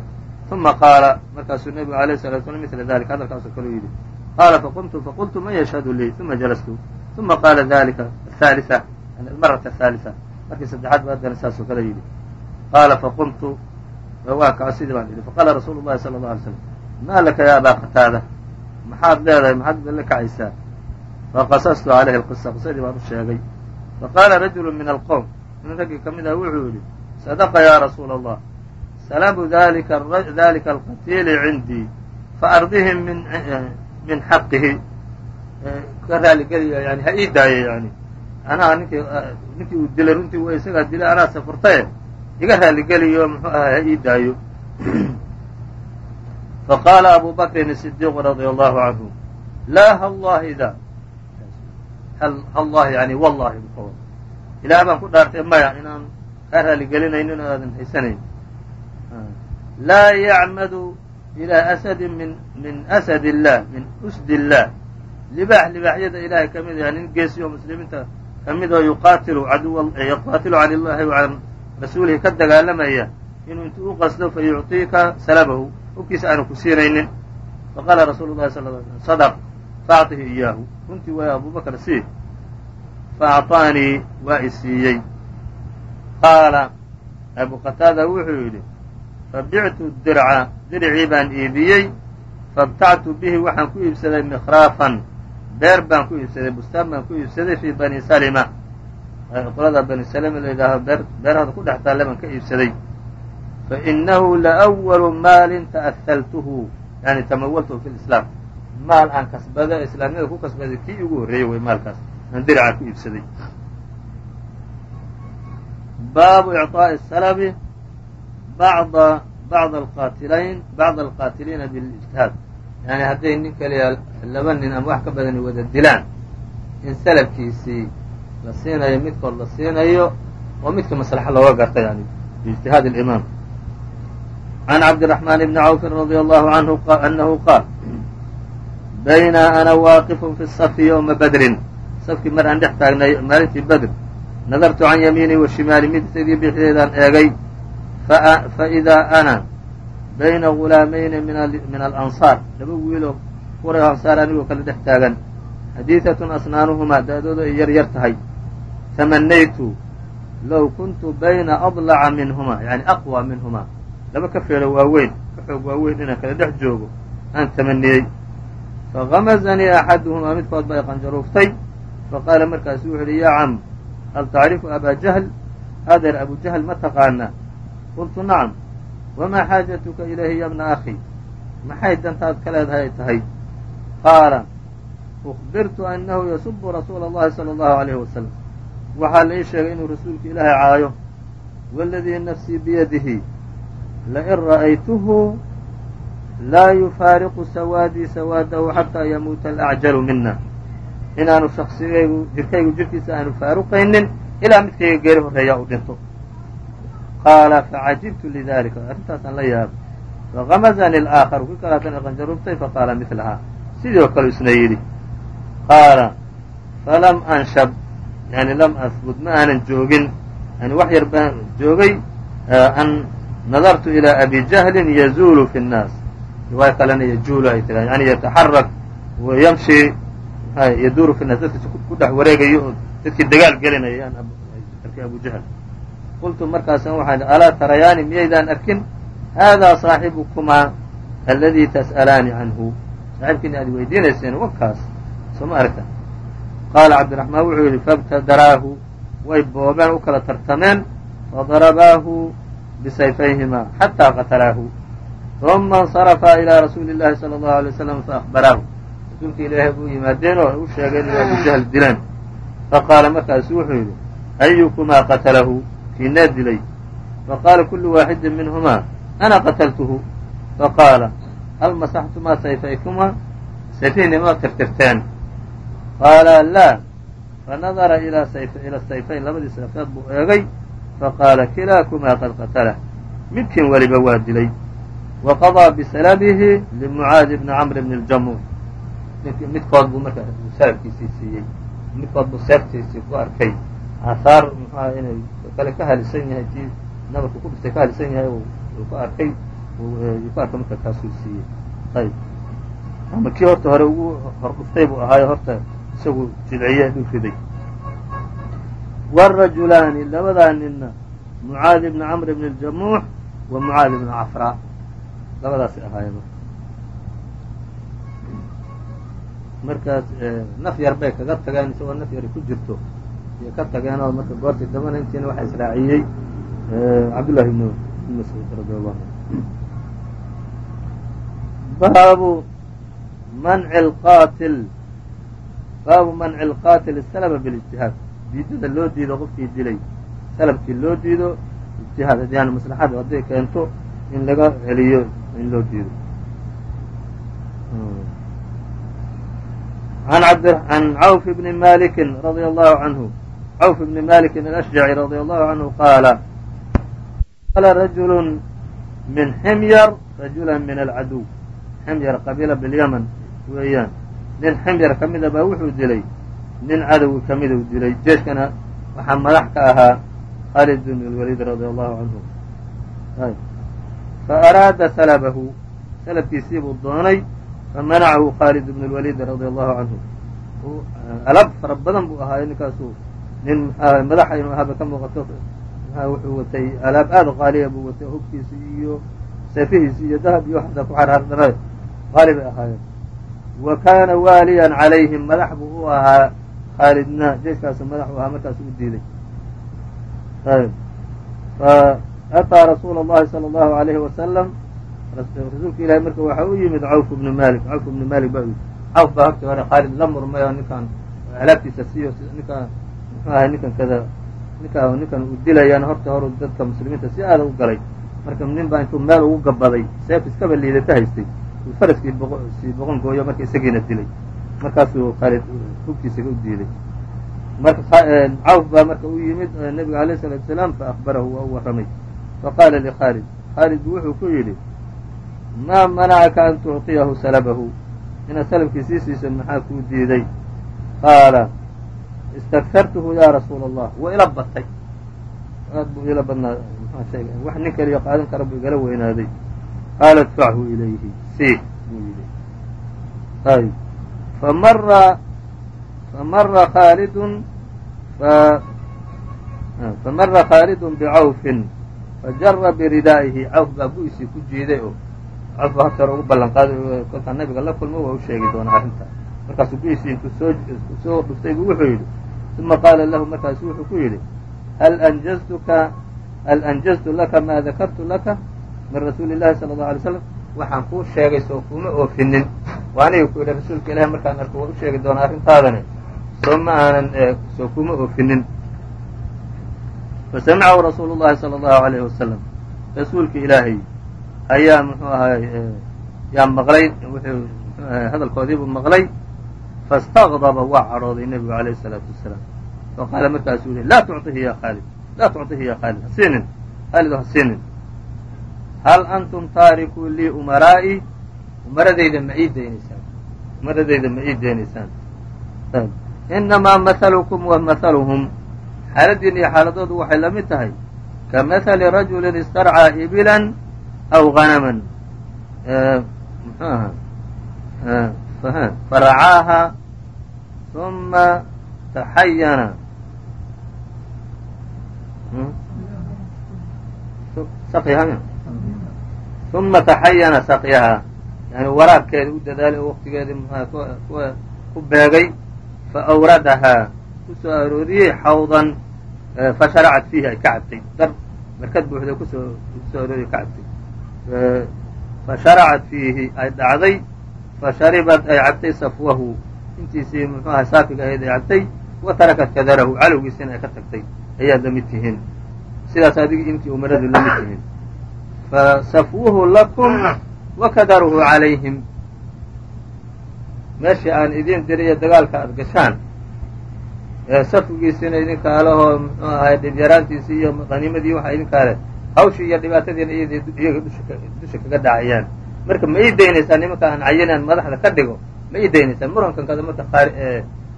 Uma qaala markaasuu nebigu alayh salatu slam mila dalika hadalkaasoo kaleu yidhi qaala faqumtu faqultu man yashhadu lii uma jalastu. Uma qaala dalika athaalisa almarata athaalisa markii saddexaad ba haddana saasoo kale yidhi qaala faqumtu waan kaco sidii baan idhi faqaala rasuulu llahi sala allau alay slam maa laka ya abaa qataada maxaad leedahay maxaad la kacaysaa faqasastu calayhi alqisa qisadii baan u sheegay faqaala rajulu min alqowm nin raggii ka mid ah wuxuu yidhi sadaqa ya rasuula allah salabu dalika alqatiili cindii faardihim min xaqihi ka raaligeliya yani ha ii daayo yani anaha ninkii ninkii uu dilay runtii w isagaa dilay anaa safurtaye iga raaligeliyo mxuu aha ha ii daayo. [CLEARS THROAT] Faqaala abu bakrin sidiiq radia allahu canhu laa hallahi da hallahi yani wallahi u ka wada ilaah baan ku dhaartay maya inaan kaa raaligelinaynin oo aadan haysanaynin laa yacmadu ilaa asadin min min asad illah min usd illah libaax libaaxyada ilaahay ka mid ah nin muslimiinta ka midoo ah, yuqaatilu yuqaatilu can illahi rasuulihi ka dagaalamaya inuu intuu u qasdo fa yucطiika salabahu hubkiisa aanu ku siinaynin faqaala rasuulu llahi sal l slam sadq faacطihi iyaahu runtii waa abubakr sii faacطaanii waa i siiyey qaala abu qataada wuxuu yidhi fabictu dirca dircii baan iibiyey fabtactu bihi waxaan ku iibsaday mikhraafan beer baan ku iibsaday bustaan baan ku iibsaday fii bani salima qolada bani salima la yidhaaho beer beerahada ku dhex taalle baan ka iibsaday fainahu laأwalu maalin ta'ahaltuhu yani tamawaltuhu fi lislaam maal aan kasbado islaamnimada ku kasbaday kii ugu horreeyey way maalkaas aan dirca ku iibsaday baabu iعطaaءi salabi bacda bacda alqaatilayn bacda alqaatiliina biاlijtihaad yani hadday nin kaliya laba nin ama wax ka badani wada dilaan in salabkiisii la siinayo midkood la siinayo oo midka maslaxa looga garta yani biijtihaad اlimaam عن cبدالرحمن بن عوف رضي الله عنه أنه قال بينا أنا واaqف في الصف يومa bdri sfkii mar aan dhex taagnay maalintii bdr nadartu can yamiini wa shimaali midigtaydii bixdeedaan eegay faإidaa أna bayna غulaamayni min alanصاar laba wiiloo kuray ansaar anigoo kale dhex taagan xadiiثaة asnaanuhumaa da-dooda ay yar yar tahay tamanaytu low kuntu bayna adlaca minhumaa yani aqwa minhuma laba ka feelo waaweyn ka xoog waaweyn inaan kala dhex joogo aan tamaniyey fagamazanii axaduhumaa midkood bay qanjaruuftay faqaala markaasu wuxu uhi yaa cam hal tacrifu aba jahl adeer abu jahl ma taqaanaa qultu nacam wamaa xaajatuka ilayhi ya bna akhi maxay dantaad ka leedahay tahay qaala ukbirtu anahu yasubu rasuula allahi sala allahu alayhi wasalam waxaa la ii sheegay inuu rasuulku ilaahay caayo waladii nafsii biyadihi lain ra'aytuhu laa yufaariqu sawaadii sawaadahu xataa yamuuta alacjalu mina inaanu shaksigaygu jirkaygu jirkiisa aanu faaruqaynin ilaa midkayga geeri horreeyaa uu dhinto. Qaala facajibtu lidalika arrintaasaan la yaabay fagamazani alaakhar kii kale haddana qanjaruubtay faqaala milahaa sidii oo kale isna yidhi. Qaala falam anshab yani lam asbud ma aanan joogin. Yani wax yar baan joogay an nadartu ilaa abi jahlin yazuulu fi nnaas. Riwaayo kalena yajuulu ay tira yani yataxarak yamshi. Yaduuru fi naas dadkiisa ku dhex wareegayo oo dadkii dagaal gelinaya arkay abu jahl. Qultu markaasa waxaan alaa tarayaani miyaydaan arkin? Haadaa saaxibukumaa aladii tas'alaani canhu. Saaxiibkiina aad weydiinayseen wakaas soo ma aragta qaala cabdiraxmaan wuxuu yidhi faibtadaraahu way boobeen u kala tartameen fadarabaahu bisayfayhimaa xataa qatalaahu uma insarafaa ilaa rasuuli llahi sala allahu alay wasalam faahbaraahu rasuulka ilaahay buu yimaadeen oo u sheegeen inay abu jahl dileen faqaala markaasu wuxuu yidhi ayukumaa qatalahu kiinaa dilay faqaala kullu waaxidin minhumaa ana qataltuhu faqaala hal masaxtumaa sayfaykumaa sayfihinimaa tirtirteen qaala laa fanadara ila sayfayn labadiisa afeed buu eegay faqaala kilaakumaa qad qatalah midkiin weliba waa dilay wa qadaa bisalabihi limucaadi bni camr bni ljamuur midkood buu markaa salabkiisii siiyey midkood buu seeftiisii ku arkay aahaar muxu inay kale ka halisan yahay tii nabarku ku dhistay ka halisan yahay uu ku arkay uu ku arkay markaa kaasuu siiyey ayb ama kii horta hore ugu hor buu ahaayo horta isagu jilciye dhul riday wاrajulaani labadaa ninna mucaadi bni camr bni اljamuux wa mucaadi bni cafraa labadaasay ahaayeen markaas naf yar bay kaga tageen isagoo naf yari ku jirto. Iyo ka tageen oo marka goortii dambana waxaa israaciyey cabdullahi ibn mascuud radi allahu anhu. Baabu manci lqaatil baabu manci alqaatil salaba bilijtihaad diidada loo diido qofkii dilay salabkii loo diido ijtihaad. Yani maslaxadu hadday keento in laga celiyo in loo diido. Hmm. An cawf bni maliki radia allahu canhu cawf bni maliki alashjaci radia allahu canhu qaala qala rajulu min ximyar rajula min alcaduw. Ximyar qabiila bilyman weeyaan nin ximir ka mida baa wuxuu dilay nin cadowi ka miduu dilay. Jeeskana waxaa madax ka ahaa khaalid bn اlwaliid radia allahu canhu faaraada salabahu salabkiisiibuu doonay famanacahu khaalid bn اlwaliid radia allahu canhu eh, alab fara badan buu ahaaye ninkaasu nin eh, madaxa inuu ahaaba ka muuqato eh, wuxuu watay alaab aad qaaliya buu watay hubkiisi iyo seefihiisi iyo dahab iyo waxaasa ku xarxardare qaali bay ahaayeen wa kaana waaliyan calayhim madax buu u ahaa khaalidna jeyskaasu madax u ahaa markaasu u diiday faataa rasuula اllahi salى اllahu alayhi wasalam rasuulka ilahi marka waxa u yimid cawf bnu malik cawf bnu malik ba cawf baa hortii hore khaalid la murmay oo ninkaan alaabtiisa siiyo ninkaan muxuu ahay ninkan kada ninkaa ninkan uu dilayaan horta horu dadka muslimiinta si aada u galay marka nin baa intuu meel ugu gabaday seef iskaba liidata haystay faraskii sii boqon gooyo marka isagiina dilay markaasuu khaalid hugtiisa u diiday marka cawf baa marka u yimid nebiga alayh الsalaatu salaam faakbarahu waa u warramay faqaala likhaalid khaalid wuxuu ku yidhi maa manacaka an tucطiyahu salabahu inaad salabkii sii siiso maxaa kuu diiday qaala istakhartuhu ya rasuula allah wa ila batay aad buu ila badnaa wax nin kaliya qaadan kara buu igala weynaaday qaala idfachu ilayhi yidhi ayb famara famara khaalidun famara khaalidun bicawfin fajara biridaa'ihi cawf baa bu-isii ku jiiday oo cawf baa hore ugu ballan qaaday kolkaa nabiga la kulmo waa u sheegi doonaa arrinta markaasuu bu-isii intuu soo soo dhuftay buu wuxuu yidhi uma qaala lahu markaasu wuxuu ku yidhi hal anjaztuka hal anjaztu laka maa dakartu laka min rasuuli illahi sala allau alay slam waxaan kuu sheegay soo kuuma oofinin. Waa anigi ku yidhaha rasuulka ilaahi markaan arko waa u sheegi doonaa arrintaadani. Eh, soo ma aanan soo kuuma oofinin. Fasamacahu rasuulu llahi sala allahu alayhi wasalam rasuulka ilaahay ayaa muxuu ahay eh, yaa eh, maqlay wuxuu hadalkoodiibuu maqlay. Fastaqdaba waa cadhooday nebigu alayhi salaatu wasalaam. Faqaala markaasuu yihi laa tucihi ya khaalid laa tucihi ya khaalid ha siinin khaalid ha siinin hal antum taarikuu lii umaraa'i umaradayda ma ii deynaysaan umaradayda ma ii deynaysaan inamaa mahalukum wa mahaluhum xaaladiin iyo xaaladoodu waxay la mid tahay ka mahali rajuli istarcaa ibilan aw ahaa faracaaha ثuma taxayana ثuma taxayana sakyaha yani waraabkeeda u dadaalay oo ku beegay faawradahaa ku soo arooriyey xawdan fasharacat fiihi ay ka cabtay dar markad buuxda ku soo ku soo arooriye ka cabtay fasharacat fiihi ay dhacday fasharibat ay cabtay safwahu intiisii muxuu ahay saafiga ahayd ay cabtay wa tarakat kadarahu calowgiisina ay ka tagtay ayaad la tihiin sidaas adig intii umaradu la tihiin fasafwuhu lakum wa kadaruhu calayhim meeshii aan idin diriyo dagaalka aad gashaan safwigiisina idinka alahoo muxuu ahay dhibyaraantiisii iyo qaniimadii waxa idinkaa hawshii iyo dhibaatadiina iyaga dusha kaga dhacayaan marka ma ii daynaysaa nimanka aan cayinaan madaxda ka dhigo ma ii daynaysaa murankan kada marka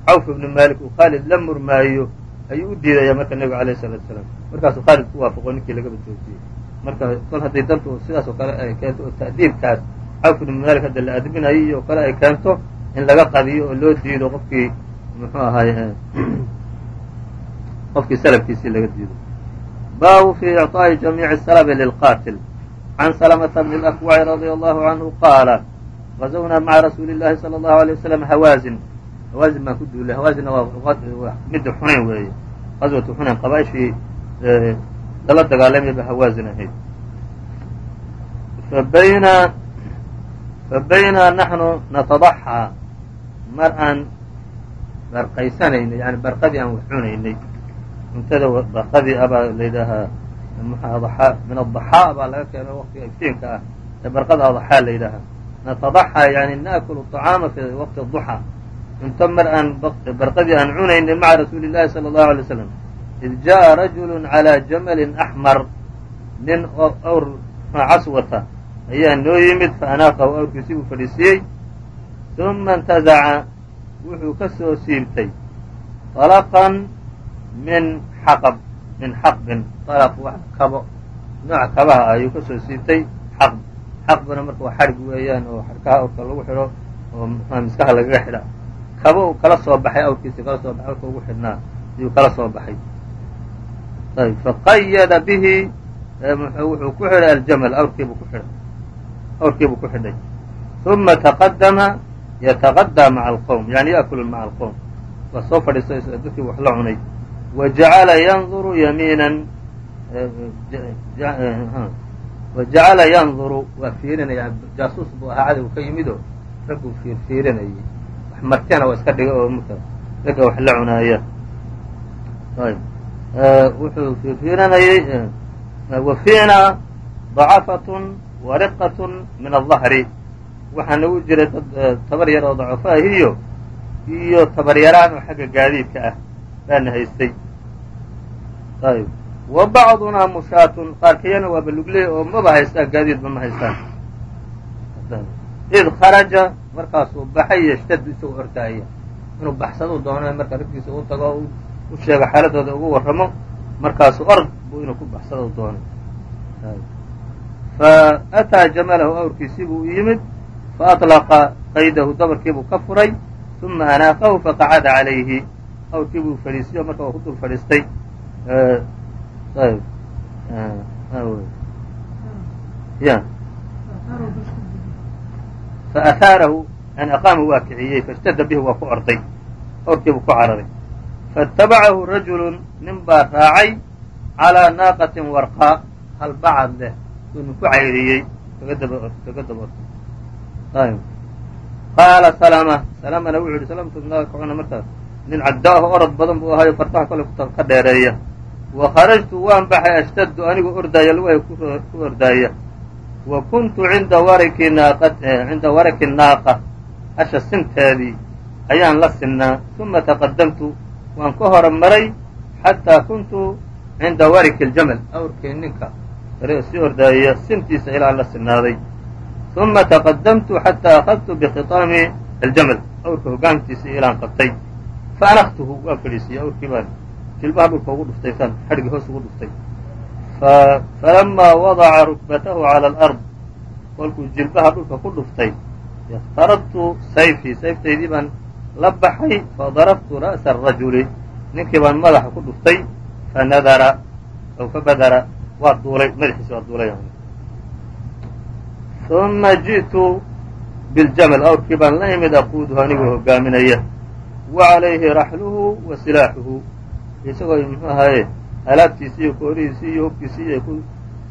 cawf ibnu malik uu khaalid la murmaayo ayuu u diidaya marka nebiga alayh salatu salaam markaasuu khaalid ku waafaqo ninkii lagaba joojiyey marka kol hadday dantu sidaas oo kale ay keento oo ta'diibkaas cawf ibnu malik hadda la adbinayo oo kale ay keento in laga qadiyo oo loo diido qofkii muxuu ahay qofkii salafkiisii laga diido baabu fi iعطaaءi jamiici salabi lilqatil can salamata bni اlأkwaci radia allahu canhu qaala gazawnaa maca rasuuli اllahi salى اllahu alيه waslm hawaazin hawaazin baan ku duulay hawaazina waa midda xunayn weeye qaswatu xunayn qabaaishii lala dagaalamaya ba hawaazin ahayd fabayna fabaynaa naxnu natadaxaa mar aan barqaysanaynay yani barqadii aan wax cunaynay cuntada barqadii abaa layidhaahaa min adaxaa baa laga keeno waqtiga iftiinka ah ee barqada adaxaa la yidhaahaa natadaxaa yani naakulu طacaama fi waqti duxaa cunto mar aan barqadii aan cunaynay maca rasuuli llahi salى اllahu alay slam id jaءa rajulu calى jamalin axmar nin oo awr caswata ayaa noo yimid faanaaqahu awrkiisii buu fadhiisiyey uma اntazaca wuxuu ka soo siibtay طalqan min xaqab min xaqbin alq wax kabo nooc kabaha ah ayuu ka soo siibtay xaqb xaqbina marka waa xadhig weeyaan oo xadhkaha awrka lagu xidho oo miskaha lagaga xidha kabo uu kala soo baxay awrkiisi kala soo baxay awrka ugu xidhnaa ayuu kala soo baxay ayb faqayada bihi wuxuu ku xidhay aljamal awrkiibuu ku xidhay awrkiibuu ku xidhay uma taqadama yataqadaa maca alqowm yani yaakulu maca alqowm waa soo fadhiistay dadkii wax la cunay wa jacala yanduru yamiinan wa jacala yanduru waa fiirinaya jaasuus buu ahaa cadowga ka yimid oo ragguu fiir fiirinayay wax martena waa iska dhiga oo mka ragga wax la cunaaya wuxuu fiirfiirinayay wa fiina dacafatun wa riqatun min aldahri waxaa nagu jiray dad tabar yar oo dacofaahi iyo iyo tabaryaraan oo xagga gaadiidka ah baana haystay ayb wa bacdunaa mushaatun qaarkayana waa balugley oo maba haystaan gaadiidba ma haystaan id kharaja markaasuu baxay yashtadu isagoo ordaaya inuu baxsaduu doono marka raggiisa u tago u sheego xaaladooda ugu warramo markaasuu ord buu inuu ku baxsado doonay fa ataa jamalahu awrkiisii buu u yimid faطlaqa qaydahu dabarkiibuu ka furay uma anaaqahu faqacada calayhi. Awrkii buu fadhiisiyo marka waa ku dul fadhiistay. Faahaarahu an aqaamahu waa kiciyey faاshtada bihi waa ku orday. Awrkiibuu ku cararay faاtabacahu rajulu nin baa raacay calىa naaqatin warqaa hal bacad leh inu ku cayriyey kaga daba qaala salama salamana wuxu yihi salamtu kacuna markaas nin caddaaho orod badan buu ahaayo fartaha kole ka dheereeya wa kharajtu waan baxay ashtaddu anigoo ordaaya lugahay ku ordaaya wa kuntu cinda naaqa cinda waraki naaqa asha sinteedii ayaan la sinnaa uma taqadamtu waan ka hora maray xataa kuntu cinda wariki aljamal awrkii ninka. Sii ordaaya sintiisa ilaan la sinaaday. Uma taqadamtu xataa akhadtu bikhitaami aljamal awrka hogaantiisii ilaan qabtay. Faanaktuhu waan fadhiisiyey awrkii baan. Jilbaha dhulka ugu dhuftay saan xadhigii hoos ugu dhuftay. Falamaa wadaca rukbatahu cala alard. Kolkuu jilbaha dhulka ku dhuftay ikhtarabtu sayfii sayftaydii baan la baxay fadaraftu ra'sa arajuli ninkii baan madaxa ku dhuftay fanadara aw fabadara waa duulay madaxiisi waa duulay. Uma ji'tu biljamal awrkii baan la imid aquuduhu anigoo hogaaminaya wa calayhi raxluhu wa silaaxuhu isagoo muxuu ahaye iyo koorihiisii iyo hubkiisii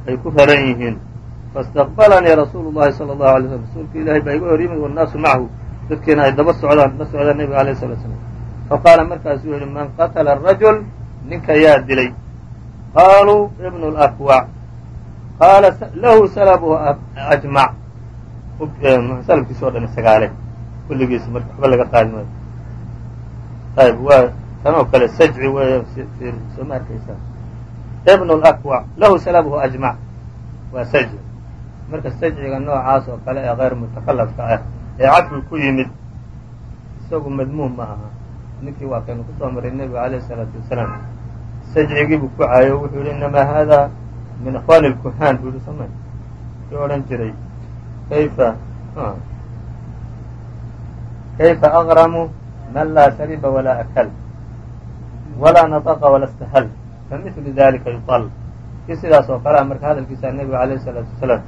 ay ku raran yihiin. Faistaqbalanii rasuulu llahi sala allahu alay slm rasuulka ilaahay baa iga hor yimid wannaasu macahu dadkiina ay daba socdaan la socdaan nebiga alayh salaa slam faqaala markaasuu yihi man qatala rajul ninka yaa dilay. Qaaluu ibnu lakwac qaala lahu salabuhu ajmac eh, salabkiis o dhan sagaale. Kulligiis marka waxba laga qaadi maayo. Ayb waa tan oo kale sajci weeya soo ma arkaysaa ibnu lakwac lahu salabuhu ajmac waa sajci. Marka sajciga noocaas oo kale ee kayr mutakalafka ah ee cadfi ku yimid. Isagu madmuum ma aha. Ninkii waa kaynu ku soo maray nebiga alayh isalaatu wasalaam. Sajcigiibuu ku caayo wuxuu yihi inamaa haadaa min ikhwaani lkuhaan buu yihi samay kii odhan jiray kayfa kayfa aqramu man laa shariba walaa akal walaa nataqa walaa istahal familu dalika yuqal. Kii sidaas oo kalea marka hadalkiisa nebiga alayh isalaatu wasalaam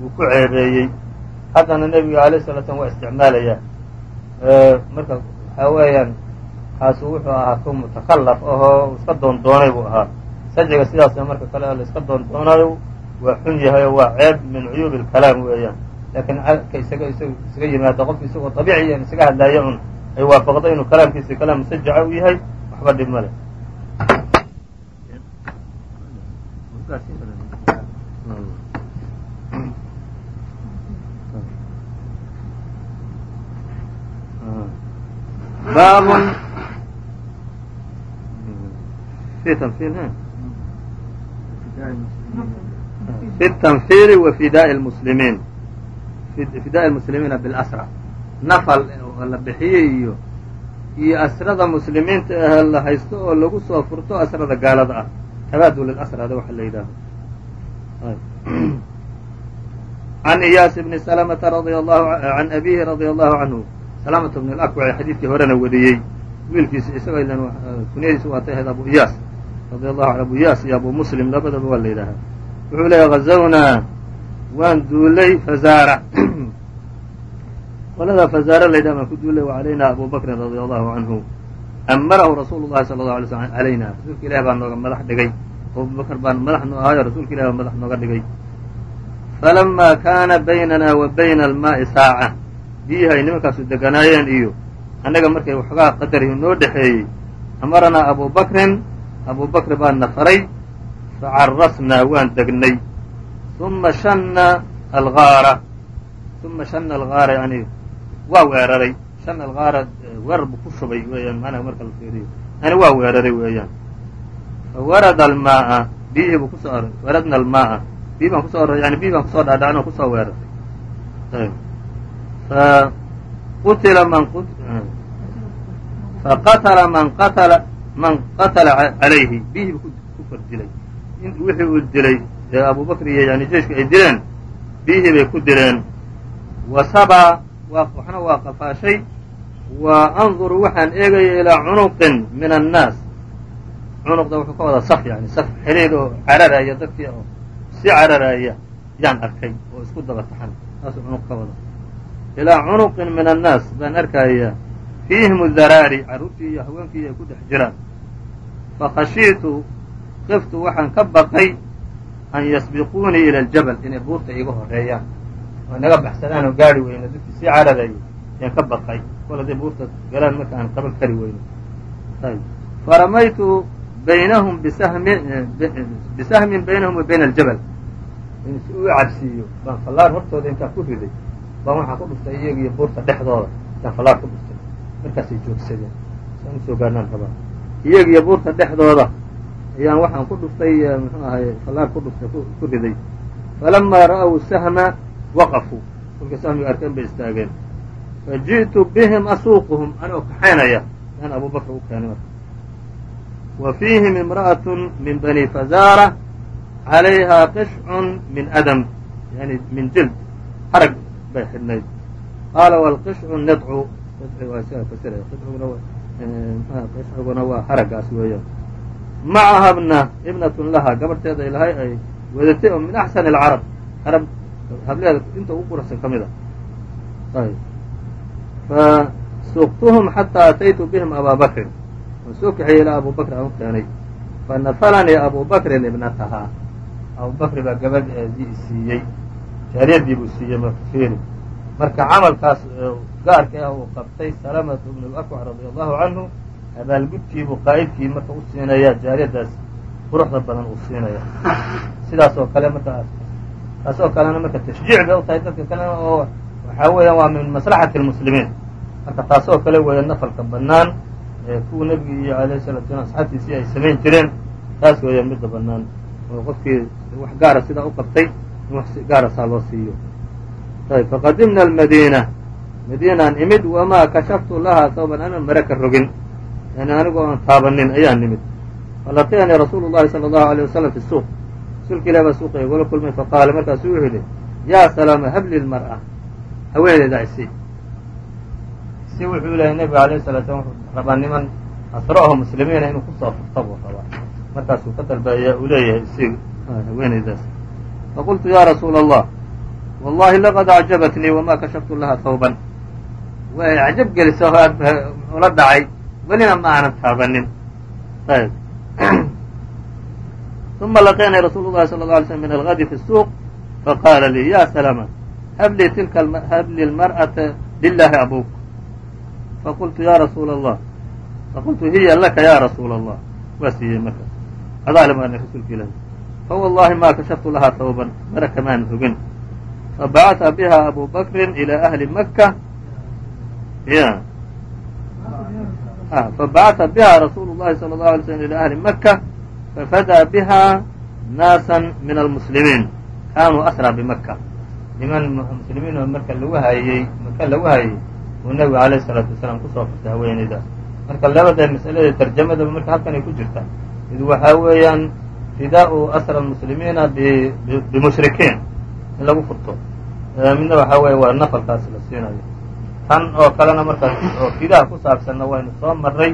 wuu ku ceebeeyey haddana nebiga alayh sala slam waa isticmaalayaa marka waxaa weeyaan kaasi wuxuu ahaa ku mutakallaf ahoo iska doondoonay buu ahaa. Sajciga sidaasna marka kale la iska doondoonayo waa xun yahay oo waa ceeb min cuyuubi alkalaam weeyaan. Laakiin ka isaga isaga isaga yimaada qofka isagoo dabiiciya isaga hadlaaya un ay waafaqdo inuu kalaamkiisa kalaam musajaca u yahay waxba dhib ma leh. باب في tanfiri wa fidaa muslimiin المسلمين. muslimiina bilasra nafal oo la bixiyey iyo iyo asrada muslimiinta ah la haysto oo lagu soo furto asrada gaalada ah tabaadul ilasrada waxa la yidhahdo an iyaas bni slmta an abihi radia allahu canhu salamat bn اlakwac xadiidkii horena wariyey. Wiilkiisa isagoo ilan kunyadiisa waatay ahayd abu iyaas radi allahu an abu iyaas iyo abu muslim labadaba waa la yidhaahaa. Wuxuu leeya hazawnaa waan duulay fazaara. [CLEARS THROAT] Qoladaa fazaara la ydhaha waan ku duulay wacalayna abu bakrin radi allahu canhu amarahu rasuulu llahi sala allahu alay slam calayna. Rasuulka ilahi baa nooga madax dhigay. Abubakr baan madax nu ahaayo rasuulka ilahi baa madax nooga dhigay. Falama kaana baynana wa bayna almaai saaca biyihii ay nimankaasu deganaayeen iyo annaga markay waxoogaa qadarihi noo dhexeeyey. Amaranaa abu bakrin abu bakr faray facarasnaa waan degnay. Uma shanna algaara uma shanna algaara yani waa weeraray. Shanna algaara weerar buu ku shubay weeyaan macnaha marka la fiiriyo. Yani waa weeraray weeyaan. Fawarada almaaa biyihii buu ku soo aroray waradna almaaa. Biyi baan ku soo aroray yani biyi baan ku soo dhaadhacno ku soo weeraray qutila man calayhi biyihii buu ku kor dilay wixii uu dilay ee abubakr iyo yani jeiska ay dileen biyihii bay ku dileen wa sabaa waxna waa qafaashay wa anduru waxaan eegaya ilaa cunuqin min annaas cunuqda wuxuu ka wadaa saf yani saf xidhiid oo cararaya dadkii oo si cararaya yaan arkay oo isku daba taxan saasuu cunuq ka wada ilaa cunuqin min annaas baan arkayaa fiihim daraari carruurtii iyo haweenkii ay ku dhex jiraan fakhashiitu kiftu waxaan ka baqay an yasbiquunii ila aljabal inay buurta iiga horeeyaan oo inaga baxsadaan oo gaari weyno dadkii sii cararayay yaan ka baqay kol hadday buurta galaan marka aan qaban kari weyno faramaytu baynahum bisahmi bisahmin baynahum wa bayna aljabal si uu cabsiiyo baan fallaar hortooda intaan ku riday baan waxaan ku dhuftay iyagiiyo buurta dhexdooda. Intaan fallaar ku dhuftay markaasay joogsadeen. Saan u soo gaarnaan rabaa iyagiiyo buurta dhexdooda ayaan waxaan ku dhuftay muxuu ahay fallaar ku dhuftay ku riday. Falamaa ra'w sahma waqafuu kolkay sahmiga arkeen bay istaageen. Faji'tu bihim asuuquhum anigoo kaxaynaya yaan abu u keenay marka. Wa fiihim imra'aة min bani fazaara calayha qishcun min adam yani min jild harag bay xidhnayd qaala wlqishcu nidcu qishciguna waa haragaas weeyaan macaha bna ibnatun laha gabarteeda ilahay ay wadatay oo min axsan alcarab carab hableeda inta ugu quruxsan ka mid a fasuqtuhum xataa ataytu bihim abaa bakrin soo kaxeeyey ilaa abu aan u keenay fanafalanii abu bakrin ibnatahaa abu bakri baa gabadheedii isiiyey jaariyaddii buu siiyey markafiiri marka camalkaas gaarka ah uu qabtay salamatu bnu lakwac radia allahu canhu abaalgudkiibuu qaa'idkii marka u siinaya jaariyaddaas quruxda badan uu siinaya sidaas kale marka taas kalena marka tashjiic bay u tahay dadka kalena oo waxaa weeyaan waa min maslaxati lmuslimiin marka taas kale weeya nafalka bannaan kuwa nebigi iyo alayh salatu salam asxaabtiisii ay samayn jireen taas weeya midda bannaan. Oo qofkii wax gaara sidaa u qabtay in wax gaara saa loo siiyo ayb faqadimna almadiina madiinaan imid wamaa kashaftu lahaa tawban anan mare ka rogin yani anigoo aan taabanin ayaan nimid falaqiyanii rasuulu llahi sala allahu alيyه wasalam fi suuq rasuulka ilah baa suuqa igula kulmay faqaala markaasuu wuxuu yidhi yaa salaama habli lmar'a haweeneyda isi. Si wuxuu ilahay nebiga alayh salatu slam wuxuu rabaa niman asro aho muslimiina inuu ku soo furta buu rabaa markaasuu ka dalbaya uu leeyahay isi. Haweeneydaas faqultu ya rasuula allah wallahi laqad acjabatnii wamaa kashaftu laha hawban way acjab gelisa ula dhacay welina ma aanan taabanin ayb uma laqeenay rasuulu llahi sala alla alay slm min algadi fi suuq faqaala lii ya salama hablii tilka habli lmar'ata lilaahi abuk faqultu ya rasuula allah faqultu hiya laka ya rasuula allah waa siiyey marka adaa rasuulka ilaahi fawallahi ma kashaftu lahaa tawban mara kamaan hogin fabacaثa biha abu bakri ilى ahli maka y fabacaثa biha rasuulu الlahi salى الlaه alay slm ilى ahli maka fafadaa biha naasa min almuslimiin kaanuu asraa bimaka niman muslimiin oo marka lagu hayey maka lagu hayey uu nebigu alayh الsalaatu wasalaam kusoo furtay haweeneydaas marka labada mas'alada tarjamadaba marka halkan ay ku jirtaa mid waxaa weeyaan fidaau asra muslimiina bimushrikiin. In lagu furto. Midna waxaa weeye waa nafalkaas la siinayo. Tan oo kalena markaas oo fidaha ku saabsanna waynu soo maray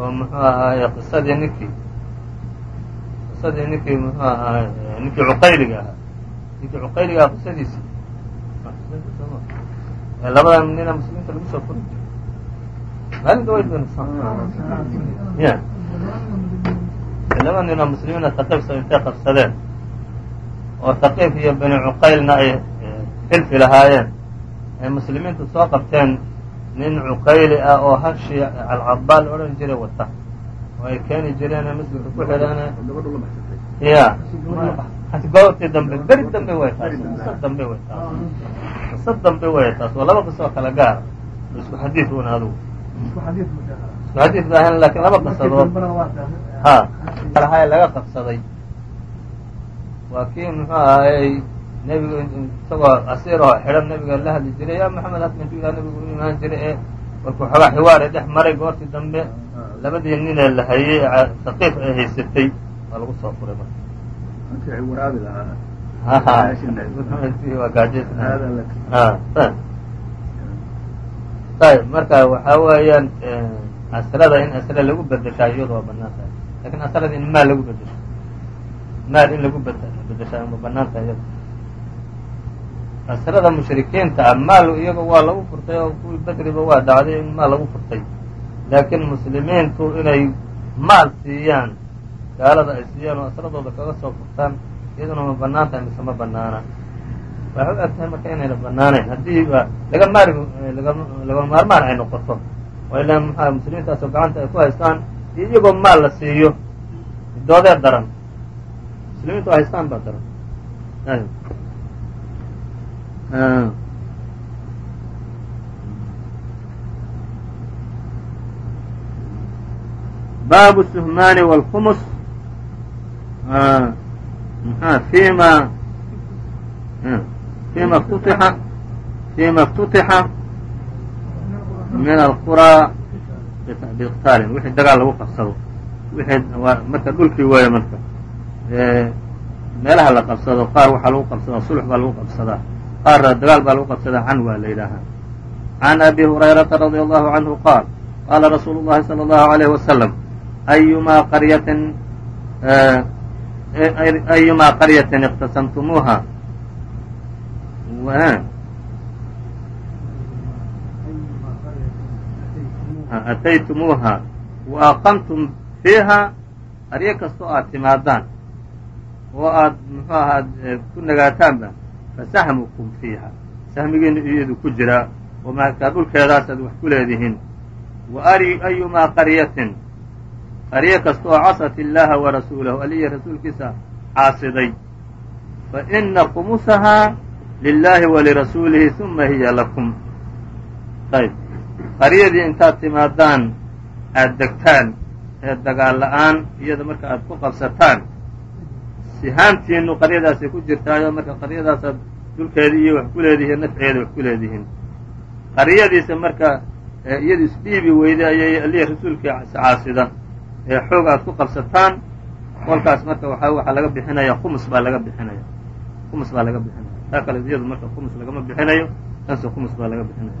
oo muxuu ahaaye qisadii ninkii qisadii ninkii muxuu ahaay ninkii cuqayliga ahaa. Ninkii cuqayliga aha qisadiisii. Labada nina muslimiinta lagu soo furi jiro maalin dhawayd baynu ya laba nin oo muslimiina taqiifsa intay qabsadeen oo taqiif iyo bani cuqaylna ay xilfi lahaayeen ay muslimiintu soo qabteen nin cuqayli ah oo hashi calcabaal odhan jiray wata oo ay keeni jireen muslimka ku xidhaan ya goortii dambe beri dambe way taas qiso dambe way taas qiso dambe way taas waa laba qiso oo kala gaara isku xadiid una adugu isku xadiid ba ahayn laakiin laba qisadood lahay laga qabsaday. Waa kii muxuu ahaayey nebigu isagoo asiir oo xidhan nebiga la hadli jiray ya maxamed halkan juilaa nebigu u imaan jiray ee markuu xoogaa xiwaare dhex maray goortii dambe labadii ninee la hayey saqiif ay haysatay. Waa lagu soo furay marka. [LAUGHS] Marka waxaa weeyaan asrada in asre lagu bedeshaa iyadu waa bannaan tahay laakiin asrada in maal lagu bedesho maal in lagu bedeshaa ma bannaan tahay iyada asrada mushrikiinta ah maal iyaga waa lagu furtay oo kuwii bedriba waa dhacday in maal lagu furtay. Laakiin muslimiintu inay maal siiyaan gaalada ay siiyaan oo asradooda kaga soo furtaan iyaduna ma bannaan tahay mise ma banaana. Waxay u eg tahay marka inayna banaanayn. Haddii ba laga maari laga maarmaan ay noqoto waa ilaa maxaa muslimiintaasoo gacanta ay ku haystaan iyagoo maal la siiyo doodee daran. Muslimiintu haystaan baa daran. Baabu suhmaani wاlkhumus fima fima ftutixa min alquraa biqtaalin wixii dagaal lagu qabsado. Wixii marka dhulkii weeye marka meelaha la qabsado qaar waxaa lagu qabsadaa sulx baa lagu qabsadaa qaarna dagaal baa lagu qabsadaa can waa la yidhaahaa. Can abi hurayrata radi allahu canhu qaal qaala rasuulu llahi salى allahu alayh wasalam ayumaa qaryatin ayumaa qaryatin اqtasamtumuuha ataytumuuha wa aqamtum fiiha qaryo kastoo aad timaadaan oo aad muxuu ahaad ku nagaataanba fasaxmukum fiiha sahmigiina iyadu ku jiraa oo markaa dhulkeedaasaad wax ku leedihiin wa ayumaa qaryatin qaryo kasta oo casat illaaha wa rasuulahu aliya rasuulkiisa caasiday fa ina khumusahaa lilaahi wa lirasuulihi uma hiya lakum ayb qaryadii intaad timaadaan aad degtaan ee dagaal la'aan iyada marka aad ku qabsataan sihaantiinu qaryadaasay ku jirtaayo marka qaryadaasaad dhulkeedii iyo wax ku leedihiin nafceeda wax ku leedihiin. Qaryadiisa marka iyadu isdhiibi weyday ayay aliya rasuulkii caasida ee xoog aad ku qabsataan kolkaas marka waxa waxaa laga bixinaya khumus baa laga bixinaya. Khumus baa laga bixinaya. Taa kale iyadu marka khumus lagama bixinayo tanse khumus baa laga bixinaya